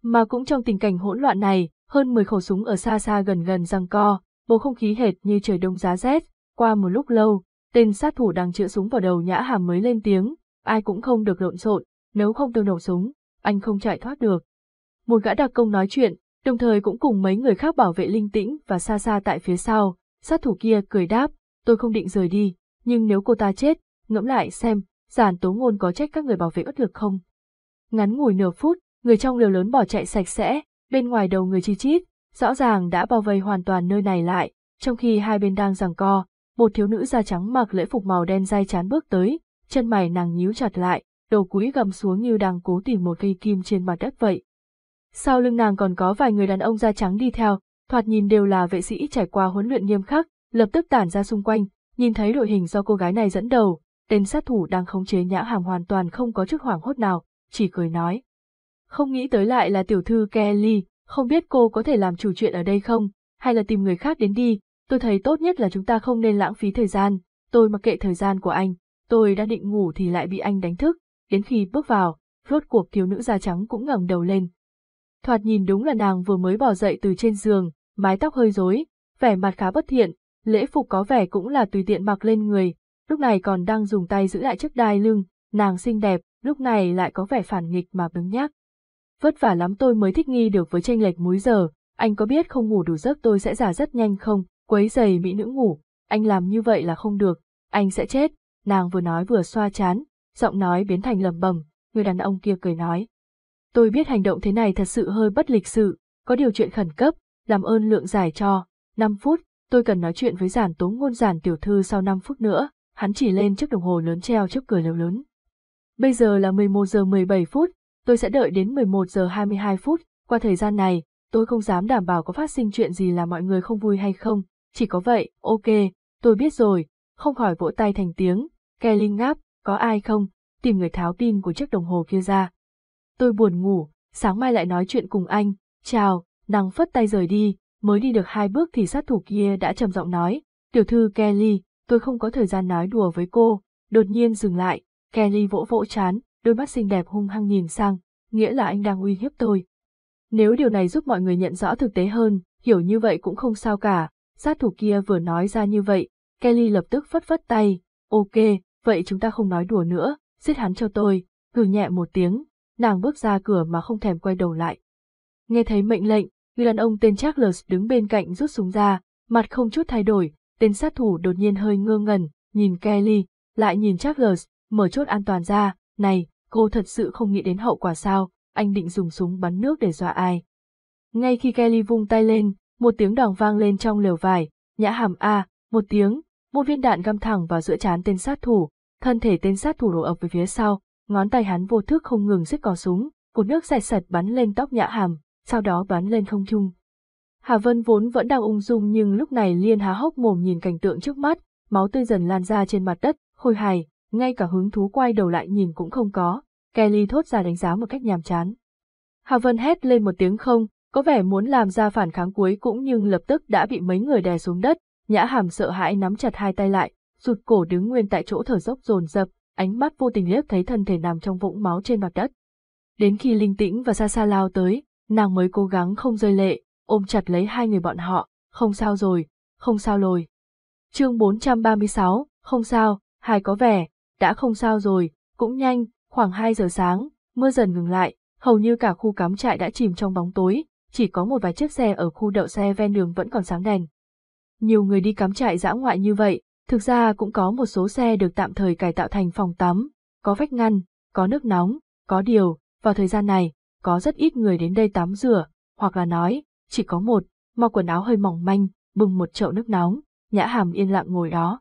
Mà cũng trong tình cảnh hỗn loạn này, hơn 10 khẩu súng ở xa xa gần gần răng co, bầu không khí hệt như trời đông giá rét, qua một lúc lâu, tên sát thủ đang chữa súng vào đầu Nhã Hàm mới lên tiếng, ai cũng không được lộn xộn, nếu không tôi nổ súng, anh không chạy thoát được. Một gã đặc công nói chuyện, đồng thời cũng cùng mấy người khác bảo vệ linh tĩnh và xa xa tại phía sau, sát thủ kia cười đáp, tôi không định rời đi, nhưng nếu cô ta chết, ngẫm lại xem, giản tố ngôn có trách các người bảo vệ bất lực không. Ngắn ngủi nửa phút, người trong liều lớn bỏ chạy sạch sẽ, bên ngoài đầu người chi chít, rõ ràng đã bao vây hoàn toàn nơi này lại, trong khi hai bên đang giằng co, một thiếu nữ da trắng mặc lễ phục màu đen dai chán bước tới, chân mày nàng nhíu chặt lại, đầu cúi gầm xuống như đang cố tìm một cây kim trên mặt đất vậy. Sau lưng nàng còn có vài người đàn ông da trắng đi theo, thoạt nhìn đều là vệ sĩ trải qua huấn luyện nghiêm khắc, lập tức tản ra xung quanh, nhìn thấy đội hình do cô gái này dẫn đầu, tên sát thủ đang khống chế nhã hàm hoàn toàn không có chút hoảng hốt nào, chỉ cười nói. Không nghĩ tới lại là tiểu thư Kelly, không biết cô có thể làm chủ chuyện ở đây không, hay là tìm người khác đến đi, tôi thấy tốt nhất là chúng ta không nên lãng phí thời gian, tôi mặc kệ thời gian của anh, tôi đã định ngủ thì lại bị anh đánh thức, đến khi bước vào, rốt cuộc thiếu nữ da trắng cũng ngẩng đầu lên. Thoạt nhìn đúng là nàng vừa mới bỏ dậy từ trên giường, mái tóc hơi rối, vẻ mặt khá bất thiện, lễ phục có vẻ cũng là tùy tiện mặc lên người, lúc này còn đang dùng tay giữ lại chiếc đai lưng, nàng xinh đẹp, lúc này lại có vẻ phản nghịch mà bướng nhác. Vất vả lắm tôi mới thích nghi được với tranh lệch múi giờ, anh có biết không ngủ đủ giấc tôi sẽ già rất nhanh không, quấy giày mỹ nữ ngủ, anh làm như vậy là không được, anh sẽ chết, nàng vừa nói vừa xoa chán, giọng nói biến thành lầm bầm, người đàn ông kia cười nói. Tôi biết hành động thế này thật sự hơi bất lịch sự, có điều chuyện khẩn cấp, làm ơn lượng giải cho, 5 phút, tôi cần nói chuyện với giản tố ngôn giản tiểu thư sau 5 phút nữa, hắn chỉ lên chiếc đồng hồ lớn treo trước cửa lều lớn. Bây giờ là 11 giờ 17 phút, tôi sẽ đợi đến 11 giờ 22 phút, qua thời gian này, tôi không dám đảm bảo có phát sinh chuyện gì là mọi người không vui hay không, chỉ có vậy, ok, tôi biết rồi, không khỏi vỗ tay thành tiếng, Kelly ngáp, có ai không, tìm người tháo pin của chiếc đồng hồ kia ra. Tôi buồn ngủ, sáng mai lại nói chuyện cùng anh, chào, nàng phất tay rời đi, mới đi được hai bước thì sát thủ kia đã trầm giọng nói, tiểu thư Kelly, tôi không có thời gian nói đùa với cô, đột nhiên dừng lại, Kelly vỗ vỗ chán, đôi mắt xinh đẹp hung hăng nhìn sang, nghĩa là anh đang uy hiếp tôi. Nếu điều này giúp mọi người nhận rõ thực tế hơn, hiểu như vậy cũng không sao cả, sát thủ kia vừa nói ra như vậy, Kelly lập tức phất phất tay, ok, vậy chúng ta không nói đùa nữa, giết hắn cho tôi, hừ nhẹ một tiếng, nàng bước ra cửa mà không thèm quay đầu lại. Nghe thấy mệnh lệnh, người đàn ông tên Charles đứng bên cạnh rút súng ra, mặt không chút thay đổi, tên sát thủ đột nhiên hơi ngơ ngẩn, nhìn Kelly, lại nhìn Charles, mở chốt an toàn ra, này, cô thật sự không nghĩ đến hậu quả sao, anh định dùng súng bắn nước để dọa ai. Ngay khi Kelly vung tay lên, một tiếng đòn vang lên trong lều vải, nhã hàm A, một tiếng, một viên đạn găm thẳng vào giữa trán tên sát thủ, thân thể tên sát thủ đổ ập về phía sau, ngón tay hắn vô thức không ngừng siết cò súng, cột nước sạch sạch bắn lên tóc nhã hàm, sau đó bắn lên không trung. Hà Vân vốn vẫn đang ung dung nhưng lúc này liên há hốc mồm nhìn cảnh tượng trước mắt, máu tươi dần lan ra trên mặt đất, khôi hài, ngay cả hứng thú quay đầu lại nhìn cũng không có. Kelly thốt ra đánh giá một cách nhàm chán. Hà Vân hét lên một tiếng không, có vẻ muốn làm ra phản kháng cuối cũng nhưng lập tức đã bị mấy người đè xuống đất, nhã hàm sợ hãi nắm chặt hai tay lại, rụt cổ đứng nguyên tại chỗ thở dốc dồn dập, ánh mắt vô tình liếc thấy thân thể nằm trong vũng máu trên mặt đất. Đến khi linh tĩnh và xa xa lao tới, nàng mới cố gắng không rơi lệ, ôm chặt lấy hai người bọn họ, không sao rồi, không sao rồi. Chương 436, không sao, hai có vẻ, đã không sao rồi, cũng nhanh, khoảng 2 giờ sáng, mưa dần ngừng lại, hầu như cả khu cắm trại đã chìm trong bóng tối, chỉ có một vài chiếc xe ở khu đậu xe ven đường vẫn còn sáng đèn. Nhiều người đi cắm trại dã ngoại như vậy, thực ra cũng có một số xe được tạm thời cải tạo thành phòng tắm, có vách ngăn, có nước nóng, có điều, vào thời gian này, có rất ít người đến đây tắm rửa, hoặc là nói, chỉ có một, mặc quần áo hơi mỏng manh, bưng một chậu nước nóng, nhã hàm yên lặng ngồi đó.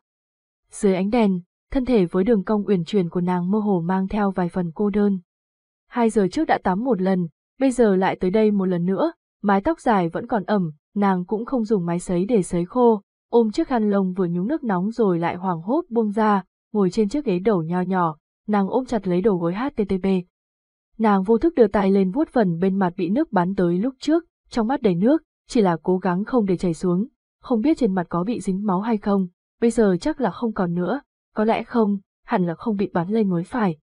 Dưới ánh đèn, thân thể với đường cong uyển chuyển của nàng mơ hồ mang theo vài phần cô đơn. Hai giờ trước đã tắm một lần, bây giờ lại tới đây một lần nữa, mái tóc dài vẫn còn ẩm, nàng cũng không dùng máy sấy để sấy khô, ôm chiếc khăn lông vừa nhúng nước nóng rồi lại hoảng hốt buông ra, ngồi trên chiếc ghế đầu nho nhỏ, nàng ôm chặt lấy đầu gối HTTP. Nàng vô thức đưa tay lên vuốt phần bên mặt bị nước bắn tới lúc trước, trong mắt đầy nước, chỉ là cố gắng không để chảy xuống, không biết trên mặt có bị dính máu hay không, bây giờ chắc là không còn nữa, có lẽ không, hẳn là không bị bắn lên mới phải.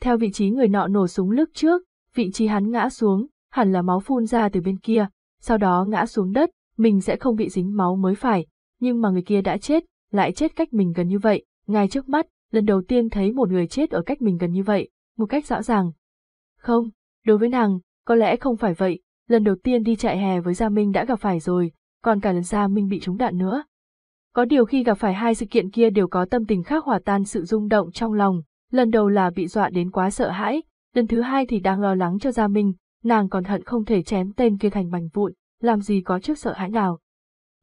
Theo vị trí người nọ nổ súng lúc trước, vị trí hắn ngã xuống, hẳn là máu phun ra từ bên kia, sau đó ngã xuống đất, mình sẽ không bị dính máu mới phải, nhưng mà người kia đã chết, lại chết cách mình gần như vậy, ngay trước mắt, lần đầu tiên thấy một người chết ở cách mình gần như vậy, một cách rõ ràng. Không, đối với nàng, có lẽ không phải vậy, lần đầu tiên đi chạy hè với Gia Minh đã gặp phải rồi, còn cả lần Gia Minh bị trúng đạn nữa. Có điều khi gặp phải hai sự kiện kia đều có tâm tình khác hòa tan sự rung động trong lòng, lần đầu là bị dọa đến quá sợ hãi, lần thứ hai thì đang lo lắng cho Gia Minh, nàng còn hận không thể chém tên kia thành mảnh vụn, làm gì có trước sợ hãi nào.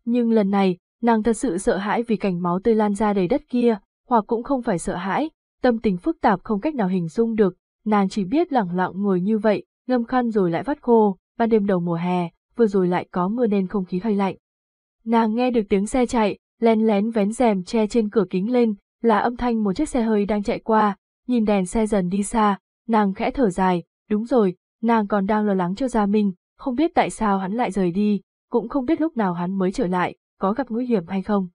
Nhưng lần này, nàng thật sự sợ hãi vì cảnh máu tươi lan ra đầy đất kia, hoặc cũng không phải sợ hãi, tâm tình phức tạp không cách nào hình dung được, nàng chỉ biết lặng lặng ngồi như vậy, ngâm khăn rồi lại vắt khô, ban đêm đầu mùa hè, vừa rồi lại có mưa nên không khí hơi lạnh. Nàng nghe được tiếng xe chạy, lén lén vén rèm che trên cửa kính lên, là âm thanh một chiếc xe hơi đang chạy qua, nhìn đèn xe dần đi xa, nàng khẽ thở dài, đúng rồi, nàng còn đang lo lắng cho Gia Minh, không biết tại sao hắn lại rời đi, cũng không biết lúc nào hắn mới trở lại, có gặp nguy hiểm hay không.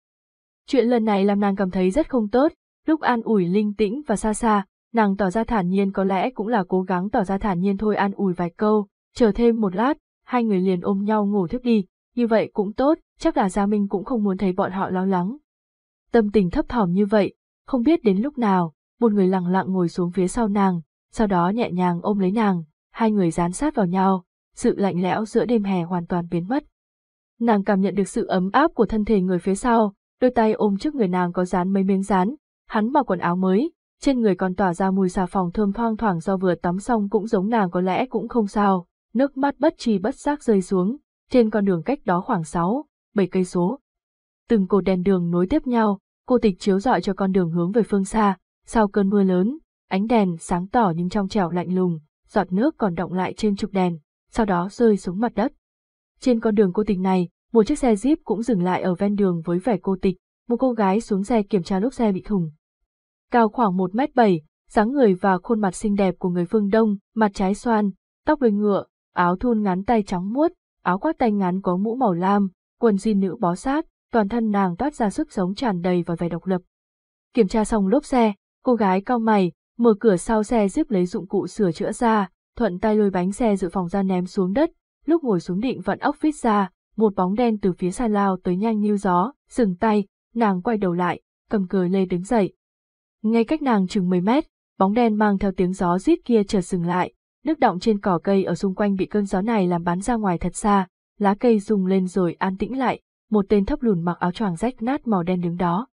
Chuyện lần này làm nàng cảm thấy rất không tốt, lúc an ủi linh tĩnh và xa xa, nàng tỏ ra thản nhiên có lẽ cũng là cố gắng tỏ ra thản nhiên thôi an ủi vài câu, chờ thêm một lát, hai người liền ôm nhau ngủ thiếp đi, như vậy cũng tốt, chắc là Gia Minh cũng không muốn thấy bọn họ lo lắng. Tâm tình thấp thỏm như vậy, không biết đến lúc nào, một người lặng lặng ngồi xuống phía sau nàng, sau đó nhẹ nhàng ôm lấy nàng, hai người dán sát vào nhau, sự lạnh lẽo giữa đêm hè hoàn toàn biến mất. Nàng cảm nhận được sự ấm áp của thân thể người phía sau, đôi tay ôm trước người nàng có dán mấy miếng dán, hắn mặc quần áo mới, trên người còn tỏa ra mùi xà phòng thơm thoang thoảng do vừa tắm xong cũng giống nàng có lẽ cũng không sao, nước mắt bất trì bất giác rơi xuống, trên con đường cách đó khoảng 6, 7 cây số. Từng cột đèn đường nối tiếp nhau, cô tịch chiếu rọi cho con đường hướng về phương xa, sau cơn mưa lớn, ánh đèn sáng tỏ nhưng trong trẻo lạnh lùng, giọt nước còn động lại trên trục đèn, sau đó rơi xuống mặt đất. Trên con đường cô tịch này, một chiếc xe Jeep cũng dừng lại ở ven đường với vẻ cô tịch, một cô gái xuống xe kiểm tra lốp xe bị thủng. Cao khoảng 1 mét 7, dáng người và khuôn mặt xinh đẹp của người phương Đông, mặt trái xoan, tóc đuôi ngựa, áo thun ngắn tay trắng muốt, áo khoác tay ngắn có mũ màu lam, quần jean nữ bó sát, toàn thân nàng toát ra sức sống tràn đầy và vẻ độc lập. Kiểm tra xong lốp xe, cô gái cao mày, mở cửa sau xe giúp lấy dụng cụ sửa chữa ra, thuận tay lôi bánh xe dự phòng ra ném xuống đất, lúc ngồi xuống định vận ốc vít ra, một bóng đen từ phía xa lao tới nhanh như gió, dừng tay, nàng quay đầu lại, cầm cờ lê đứng dậy. Ngay cách nàng chừng 10 mét, bóng đen mang theo tiếng gió rít kia chợt dừng lại, nước động trên cỏ cây ở xung quanh bị cơn gió này làm bắn ra ngoài thật xa, lá cây rung lên rồi an tĩnh lại, một tên thấp lùn mặc áo choàng rách nát màu đen đứng đó.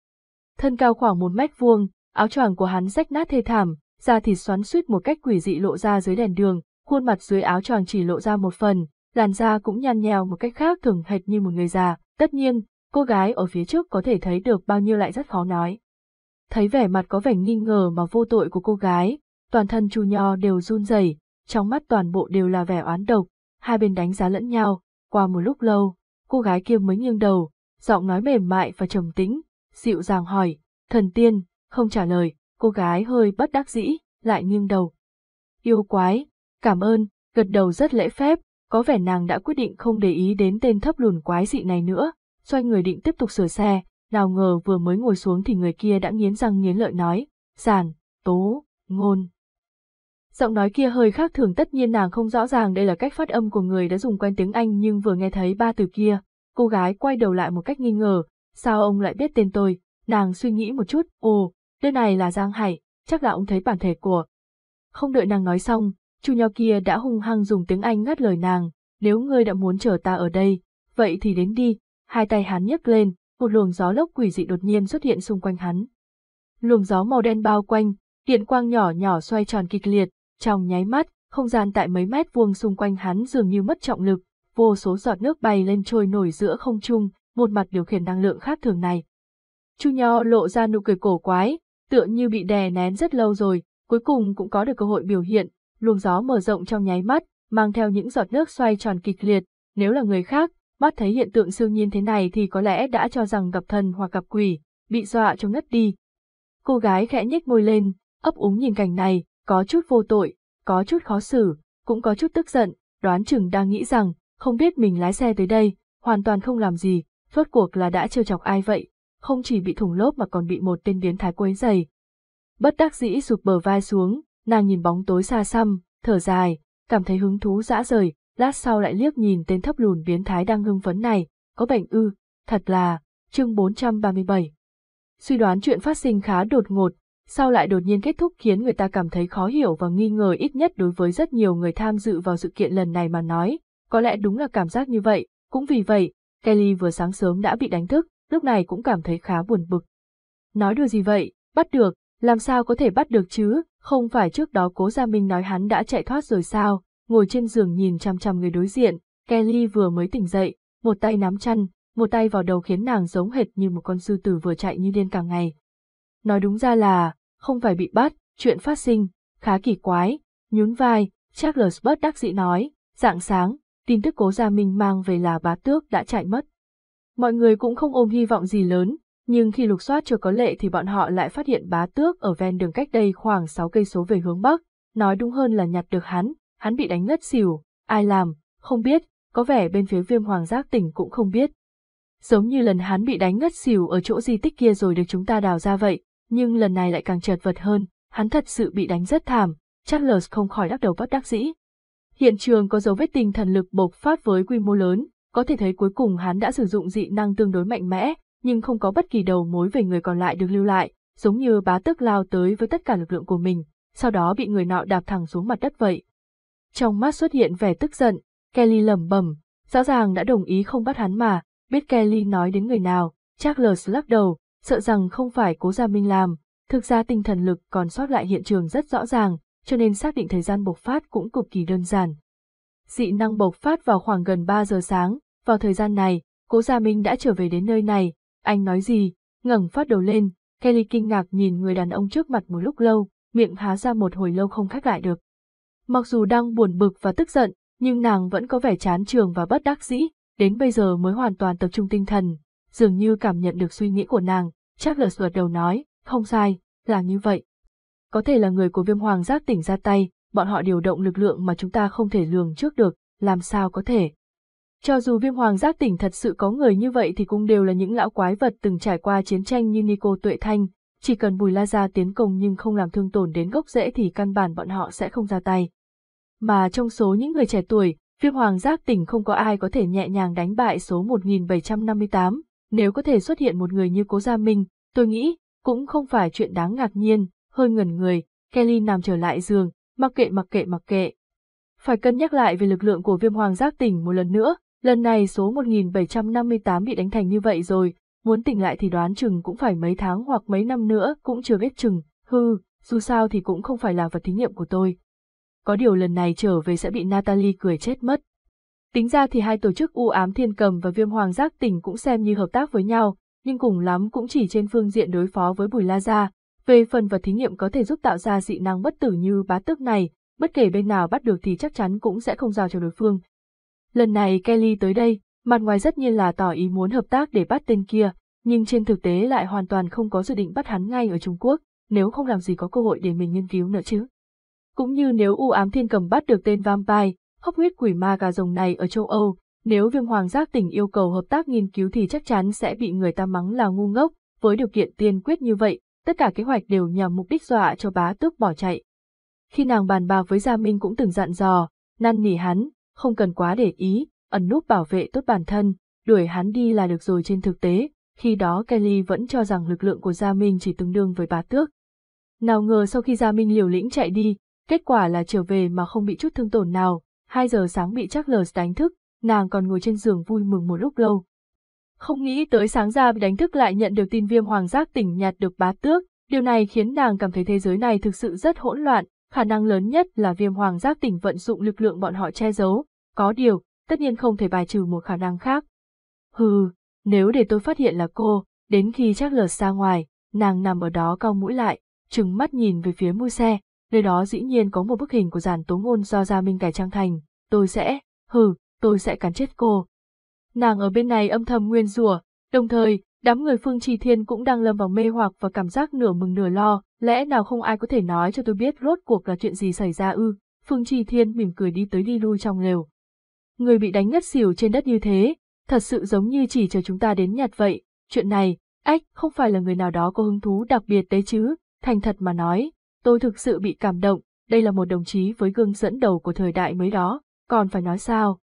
Thân cao khoảng một mét vuông, áo choàng của hắn rách nát thê thảm, da thịt xoắn suýt một cách quỷ dị lộ ra dưới đèn đường, khuôn mặt dưới áo choàng chỉ lộ ra một phần, làn da cũng nhăn nhèo một cách khác thường hệt như một người già. Tất nhiên, cô gái ở phía trước có thể thấy được bao nhiêu lại rất khó nói. Thấy vẻ mặt có vẻ nghi ngờ mà vô tội của cô gái, toàn thân Chu Nho đều run rẩy, trong mắt toàn bộ đều là vẻ oán độc, hai bên đánh giá lẫn nhau, qua một lúc lâu, cô gái kia mới nghiêng đầu, giọng nói mềm mại và trầm tĩnh, dịu dàng hỏi, thần tiên, không trả lời, cô gái hơi bất đắc dĩ, lại nghiêng đầu. Yêu quái, cảm ơn, gật đầu rất lễ phép, có vẻ nàng đã quyết định không để ý đến tên thấp lùn quái dị này nữa, xoay người định tiếp tục sửa xe, nào ngờ vừa mới ngồi xuống thì người kia đã nghiến răng nghiến lợi nói, giản, tố, ngôn. Giọng nói kia hơi khác thường tất nhiên nàng không rõ ràng đây là cách phát âm của người đã dùng quen tiếng Anh nhưng vừa nghe thấy ba từ kia, cô gái quay đầu lại một cách nghi ngờ, sao ông lại biết tên tôi, nàng suy nghĩ một chút, ồ, đây này là Giang Hải, chắc là ông thấy bản thể của. Không đợi nàng nói xong, chu nho kia đã hung hăng dùng tiếng Anh ngắt lời nàng, nếu ngươi đã muốn chờ ta ở đây, vậy thì đến đi, hai tay hắn nhấc lên, một luồng gió lốc quỷ dị đột nhiên xuất hiện xung quanh hắn. Luồng gió màu đen bao quanh, điện quang nhỏ nhỏ xoay tròn kịch liệt, trong nháy mắt, không gian tại mấy mét vuông xung quanh hắn dường như mất trọng lực, vô số giọt nước bay lên trôi nổi giữa không trung, một mặt điều khiển năng lượng khác thường này. Chu Nho lộ ra nụ cười cổ quái, tựa như bị đè nén rất lâu rồi, cuối cùng cũng có được cơ hội biểu hiện, luồng gió mở rộng trong nháy mắt, mang theo những giọt nước xoay tròn kịch liệt, nếu là người khác, mắt thấy hiện tượng siêu nhiên thế này thì có lẽ đã cho rằng gặp thần hoặc gặp quỷ, bị dọa cho ngất đi. Cô gái khẽ nhếch môi lên, ấp úng nhìn cảnh này, có chút vô tội, có chút khó xử, cũng có chút tức giận, đoán chừng đang nghĩ rằng, không biết mình lái xe tới đây, hoàn toàn không làm gì, rốt cuộc là đã trêu chọc ai vậy, không chỉ bị thủng lốp mà còn bị một tên biến thái quấy giày. Bất đắc dĩ sụp bờ vai xuống, nàng nhìn bóng tối xa xăm, thở dài, cảm thấy hứng thú dã rời, lát sau lại liếc nhìn tên thấp lùn biến thái đang hưng phấn này, có bệnh ư, thật là, chương 437. Suy đoán chuyện phát sinh khá đột ngột, sau lại đột nhiên kết thúc khiến người ta cảm thấy khó hiểu và nghi ngờ ít nhất đối với rất nhiều người tham dự vào sự kiện lần này mà nói, có lẽ đúng là cảm giác như vậy, cũng vì vậy, Kelly vừa sáng sớm đã bị đánh thức, lúc này cũng cảm thấy khá buồn bực. Nói đùa gì vậy, bắt được, làm sao có thể bắt được chứ, không phải trước đó cố Gia Minh nói hắn đã chạy thoát rồi sao, ngồi trên giường nhìn chăm chăm người đối diện, Kelly vừa mới tỉnh dậy, một tay nắm chăn, một tay vào đầu khiến nàng giống hệt như một con sư tử vừa chạy như điên cả ngày. Nói đúng ra là, không phải bị bắt, chuyện phát sinh, khá kỳ quái, nhún vai, Charles bất đắc dĩ nói, dạng sáng, tin tức cố Gia Minh mang về là bá tước đã chạy mất. Mọi người cũng không ôm hy vọng gì lớn, nhưng khi lục soát chưa có lệ thì bọn họ lại phát hiện bá tước ở ven đường cách đây khoảng 6 cây số về hướng bắc, nói đúng hơn là nhặt được hắn, hắn bị đánh ngất xỉu, ai làm, không biết, có vẻ bên phía viêm hoàng giác tỉnh cũng không biết. Giống như lần hắn bị đánh ngất xỉu ở chỗ di tích kia rồi được chúng ta đào ra vậy, nhưng lần này lại càng chật vật hơn, hắn thật sự bị đánh rất thảm, Charles không khỏi đắc đầu bất đắc dĩ. Hiện trường có dấu vết tinh thần lực bộc phát với quy mô lớn, có thể thấy cuối cùng hắn đã sử dụng dị năng tương đối mạnh mẽ, nhưng không có bất kỳ đầu mối về người còn lại được lưu lại, giống như bá tước lao tới với tất cả lực lượng của mình, sau đó bị người nọ đạp thẳng xuống mặt đất vậy. Trong mắt xuất hiện vẻ tức giận, Kelly lẩm bẩm, rõ ràng đã đồng ý không bắt hắn mà, biết Kelly nói đến người nào, Charles lắc đầu, sợ rằng không phải cố gia minh làm, thực ra tinh thần lực còn sót lại hiện trường rất rõ ràng, cho nên xác định thời gian bộc phát cũng cực kỳ đơn giản. Dị năng bộc phát vào khoảng gần 3 giờ sáng, vào thời gian này, cố gia minh đã trở về đến nơi này, anh nói gì, ngẩng phát đầu lên, Kelly kinh ngạc nhìn người đàn ông trước mặt một lúc lâu, miệng há ra một hồi lâu không khép lại được. Mặc dù đang buồn bực và tức giận, nhưng nàng vẫn có vẻ chán trường và bất đắc dĩ, đến bây giờ mới hoàn toàn tập trung tinh thần, dường như cảm nhận được suy nghĩ của nàng, Charles gật đầu nói, không sai, là như vậy. Có thể là người của viêm hoàng giác tỉnh ra tay, bọn họ điều động lực lượng mà chúng ta không thể lường trước được, làm sao có thể. Cho dù viêm hoàng giác tỉnh thật sự có người như vậy thì cũng đều là những lão quái vật từng trải qua chiến tranh như Nico Tuệ Thanh, chỉ cần Bùi La Gia tiến công nhưng không làm thương tổn đến gốc rễ thì căn bản bọn họ sẽ không ra tay. Mà trong số những người trẻ tuổi, viêm hoàng giác tỉnh không có ai có thể nhẹ nhàng đánh bại số 1758, nếu có thể xuất hiện một người như Cố Gia Minh, tôi nghĩ, cũng không phải chuyện đáng ngạc nhiên, hơi ngẩn người, Kelly nằm trở lại giường, mặc kệ mặc kệ mặc kệ. Phải cân nhắc lại về lực lượng của viêm hoàng giác tỉnh một lần nữa, lần này số 1758 bị đánh thành như vậy rồi, muốn tỉnh lại thì đoán chừng cũng phải mấy tháng hoặc mấy năm nữa cũng chưa biết chừng, hư, dù sao thì cũng không phải là vật thí nghiệm của tôi. Có điều lần này trở về sẽ bị Natalie cười chết mất. Tính ra thì hai tổ chức u ám thiên cầm và viêm hoàng giác tỉnh cũng xem như hợp tác với nhau, nhưng cùng lắm cũng chỉ trên phương diện đối phó với Bùi La Gia. Về phần vật thí nghiệm có thể giúp tạo ra dị năng bất tử như bá tước này, bất kể bên nào bắt được thì chắc chắn cũng sẽ không giao cho đối phương. Lần này Kelly tới đây, mặt ngoài rất nhiên là tỏ ý muốn hợp tác để bắt tên kia, nhưng trên thực tế lại hoàn toàn không có dự định bắt hắn ngay ở Trung Quốc, nếu không làm gì có cơ hội để mình nghiên cứu nữa chứ. Cũng như nếu u ám thiên cầm bắt được tên vampire, hốc huyết quỷ ma gà rồng này ở châu Âu, nếu viêm hoàng giác tỉnh yêu cầu hợp tác nghiên cứu thì chắc chắn sẽ bị người ta mắng là ngu ngốc, với điều kiện tiên quyết như vậy, tất cả kế hoạch đều nhằm mục đích dọa cho bá tước bỏ chạy. Khi nàng bàn bạc với Gia Minh cũng từng dặn dò, năn nỉ hắn, không cần quá để ý, ẩn núp bảo vệ tốt bản thân, đuổi hắn đi là được rồi trên thực tế, khi đó Kelly vẫn cho rằng lực lượng của Gia Minh chỉ tương đương với bá tước. Nào ngờ sau khi Gia Minh liều lĩnh chạy đi, kết quả là trở về mà không bị chút thương tổn nào, 2 giờ sáng bị Charles đánh thức, nàng còn ngồi trên giường vui mừng một lúc lâu. Không nghĩ tới sáng ra bị đánh thức lại nhận được tin viêm hoàng giác tỉnh nhạt được bá tước, điều này khiến nàng cảm thấy thế giới này thực sự rất hỗn loạn, khả năng lớn nhất là viêm hoàng giác tỉnh vận dụng lực lượng bọn họ che giấu, có điều, tất nhiên không thể bài trừ một khả năng khác. Hừ, nếu để tôi phát hiện là cô, đến khi chắc lờ ra ngoài, nàng nằm ở đó cau mũi lại, trừng mắt nhìn về phía mui xe, nơi đó dĩ nhiên có một bức hình của giàn tố ngôn do Gia Minh cải trang thành, tôi sẽ, hừ, tôi sẽ cắn chết cô. Nàng ở bên này âm thầm nguyên rủa, đồng thời, đám người Phương Trì Thiên cũng đang lâm vào mê hoặc và cảm giác nửa mừng nửa lo, lẽ nào không ai có thể nói cho tôi biết rốt cuộc là chuyện gì xảy ra ư, Phương Trì Thiên mỉm cười đi tới đi lui trong lều. Người bị đánh ngất xỉu trên đất như thế, thật sự giống như chỉ chờ chúng ta đến nhặt vậy, chuyện này, ách, không phải là người nào đó có hứng thú đặc biệt đấy chứ, thành thật mà nói, tôi thực sự bị cảm động, đây là một đồng chí với gương dẫn đầu của thời đại mới đó, còn phải nói sao.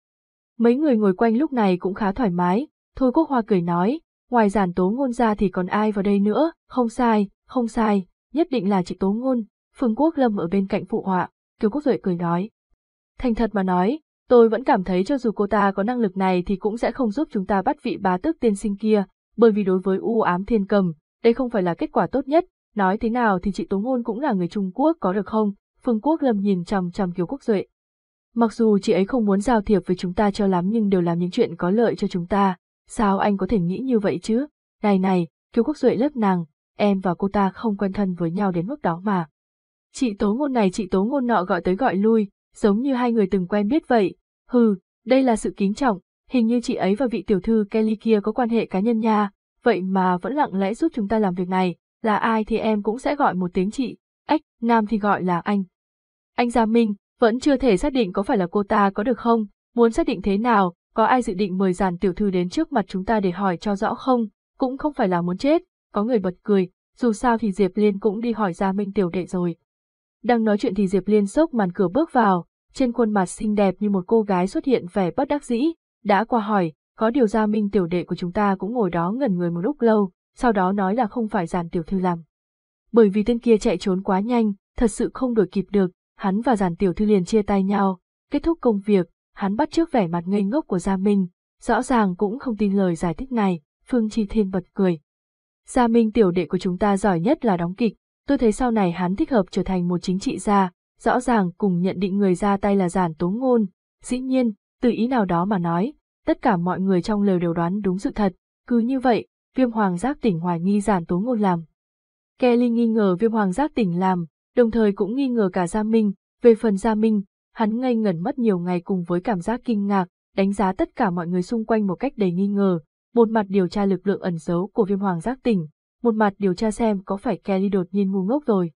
Mấy người ngồi quanh lúc này cũng khá thoải mái, Thôi Quốc Hoa cười nói, ngoài giản tố ngôn ra thì còn ai vào đây nữa, không sai, không sai, nhất định là chị tố ngôn, Phương Quốc Lâm ở bên cạnh phụ họa, Kiều Quốc Duệ cười nói. Thành thật mà nói, Tôi vẫn cảm thấy cho dù cô ta có năng lực này thì cũng sẽ không giúp chúng ta bắt vị bá tước tiên sinh kia, bởi vì đối với u ám thiên cầm, đây không phải là kết quả tốt nhất, nói thế nào thì chị Tố Ngôn cũng là người Trung Quốc có được không? Phương Quốc Lâm nhìn chằm chằm Kiều Quốc Duệ. Mặc dù chị ấy không muốn giao thiệp với chúng ta cho lắm nhưng đều làm những chuyện có lợi cho chúng ta, sao anh có thể nghĩ như vậy chứ? Này này, Kiều Quốc Duệ lớp nàng, em và cô ta không quen thân với nhau đến mức đó mà. Chị Tố Ngôn này chị Tố Ngôn nọ gọi tới gọi lui, giống như hai người từng quen biết vậy. Hừ, đây là sự kính trọng, hình như chị ấy và vị tiểu thư Kelly kia có quan hệ cá nhân nha, vậy mà vẫn lặng lẽ giúp chúng ta làm việc này, là ai thì em cũng sẽ gọi một tiếng chị, ếch, nam thì gọi là anh. Anh Gia Minh, vẫn chưa thể xác định có phải là cô ta có được không, muốn xác định thế nào, có ai dự định mời giàn tiểu thư đến trước mặt chúng ta để hỏi cho rõ không, cũng không phải là muốn chết, có người bật cười, dù sao thì Diệp Liên cũng đi hỏi Gia Minh tiểu đệ rồi. Đang nói chuyện thì Diệp Liên sốc màn cửa bước vào, trên khuôn mặt xinh đẹp như một cô gái xuất hiện vẻ bất đắc dĩ, đã qua hỏi, có điều Gia Minh tiểu đệ của chúng ta cũng ngồi đó ngẩn người một lúc lâu, sau đó nói là không phải giàn tiểu thư làm. Bởi vì tên kia chạy trốn quá nhanh, thật sự không đuổi kịp được, hắn và giàn tiểu thư liền chia tay nhau, kết thúc công việc, hắn bắt trước vẻ mặt ngây ngốc của Gia Minh, rõ ràng cũng không tin lời giải thích này, Phương Chi Thiên bật cười. Gia Minh tiểu đệ của chúng ta giỏi nhất là đóng kịch, tôi thấy sau này hắn thích hợp trở thành một chính trị gia, rõ ràng cùng nhận định người ra tay là giản tố ngôn. Dĩ nhiên, từ ý nào đó mà nói, tất cả mọi người trong lều đều đoán đúng sự thật, cứ như vậy, viêm hoàng giác tỉnh hoài nghi giản tố ngôn làm. Kelly nghi ngờ viêm hoàng giác tỉnh làm, đồng thời cũng nghi ngờ cả Gia Minh, về phần Gia Minh, hắn ngây ngẩn mất nhiều ngày cùng với cảm giác kinh ngạc, đánh giá tất cả mọi người xung quanh một cách đầy nghi ngờ, một mặt điều tra lực lượng ẩn giấu của viêm hoàng giác tỉnh, một mặt điều tra xem có phải Kelly đột nhiên ngu ngốc rồi.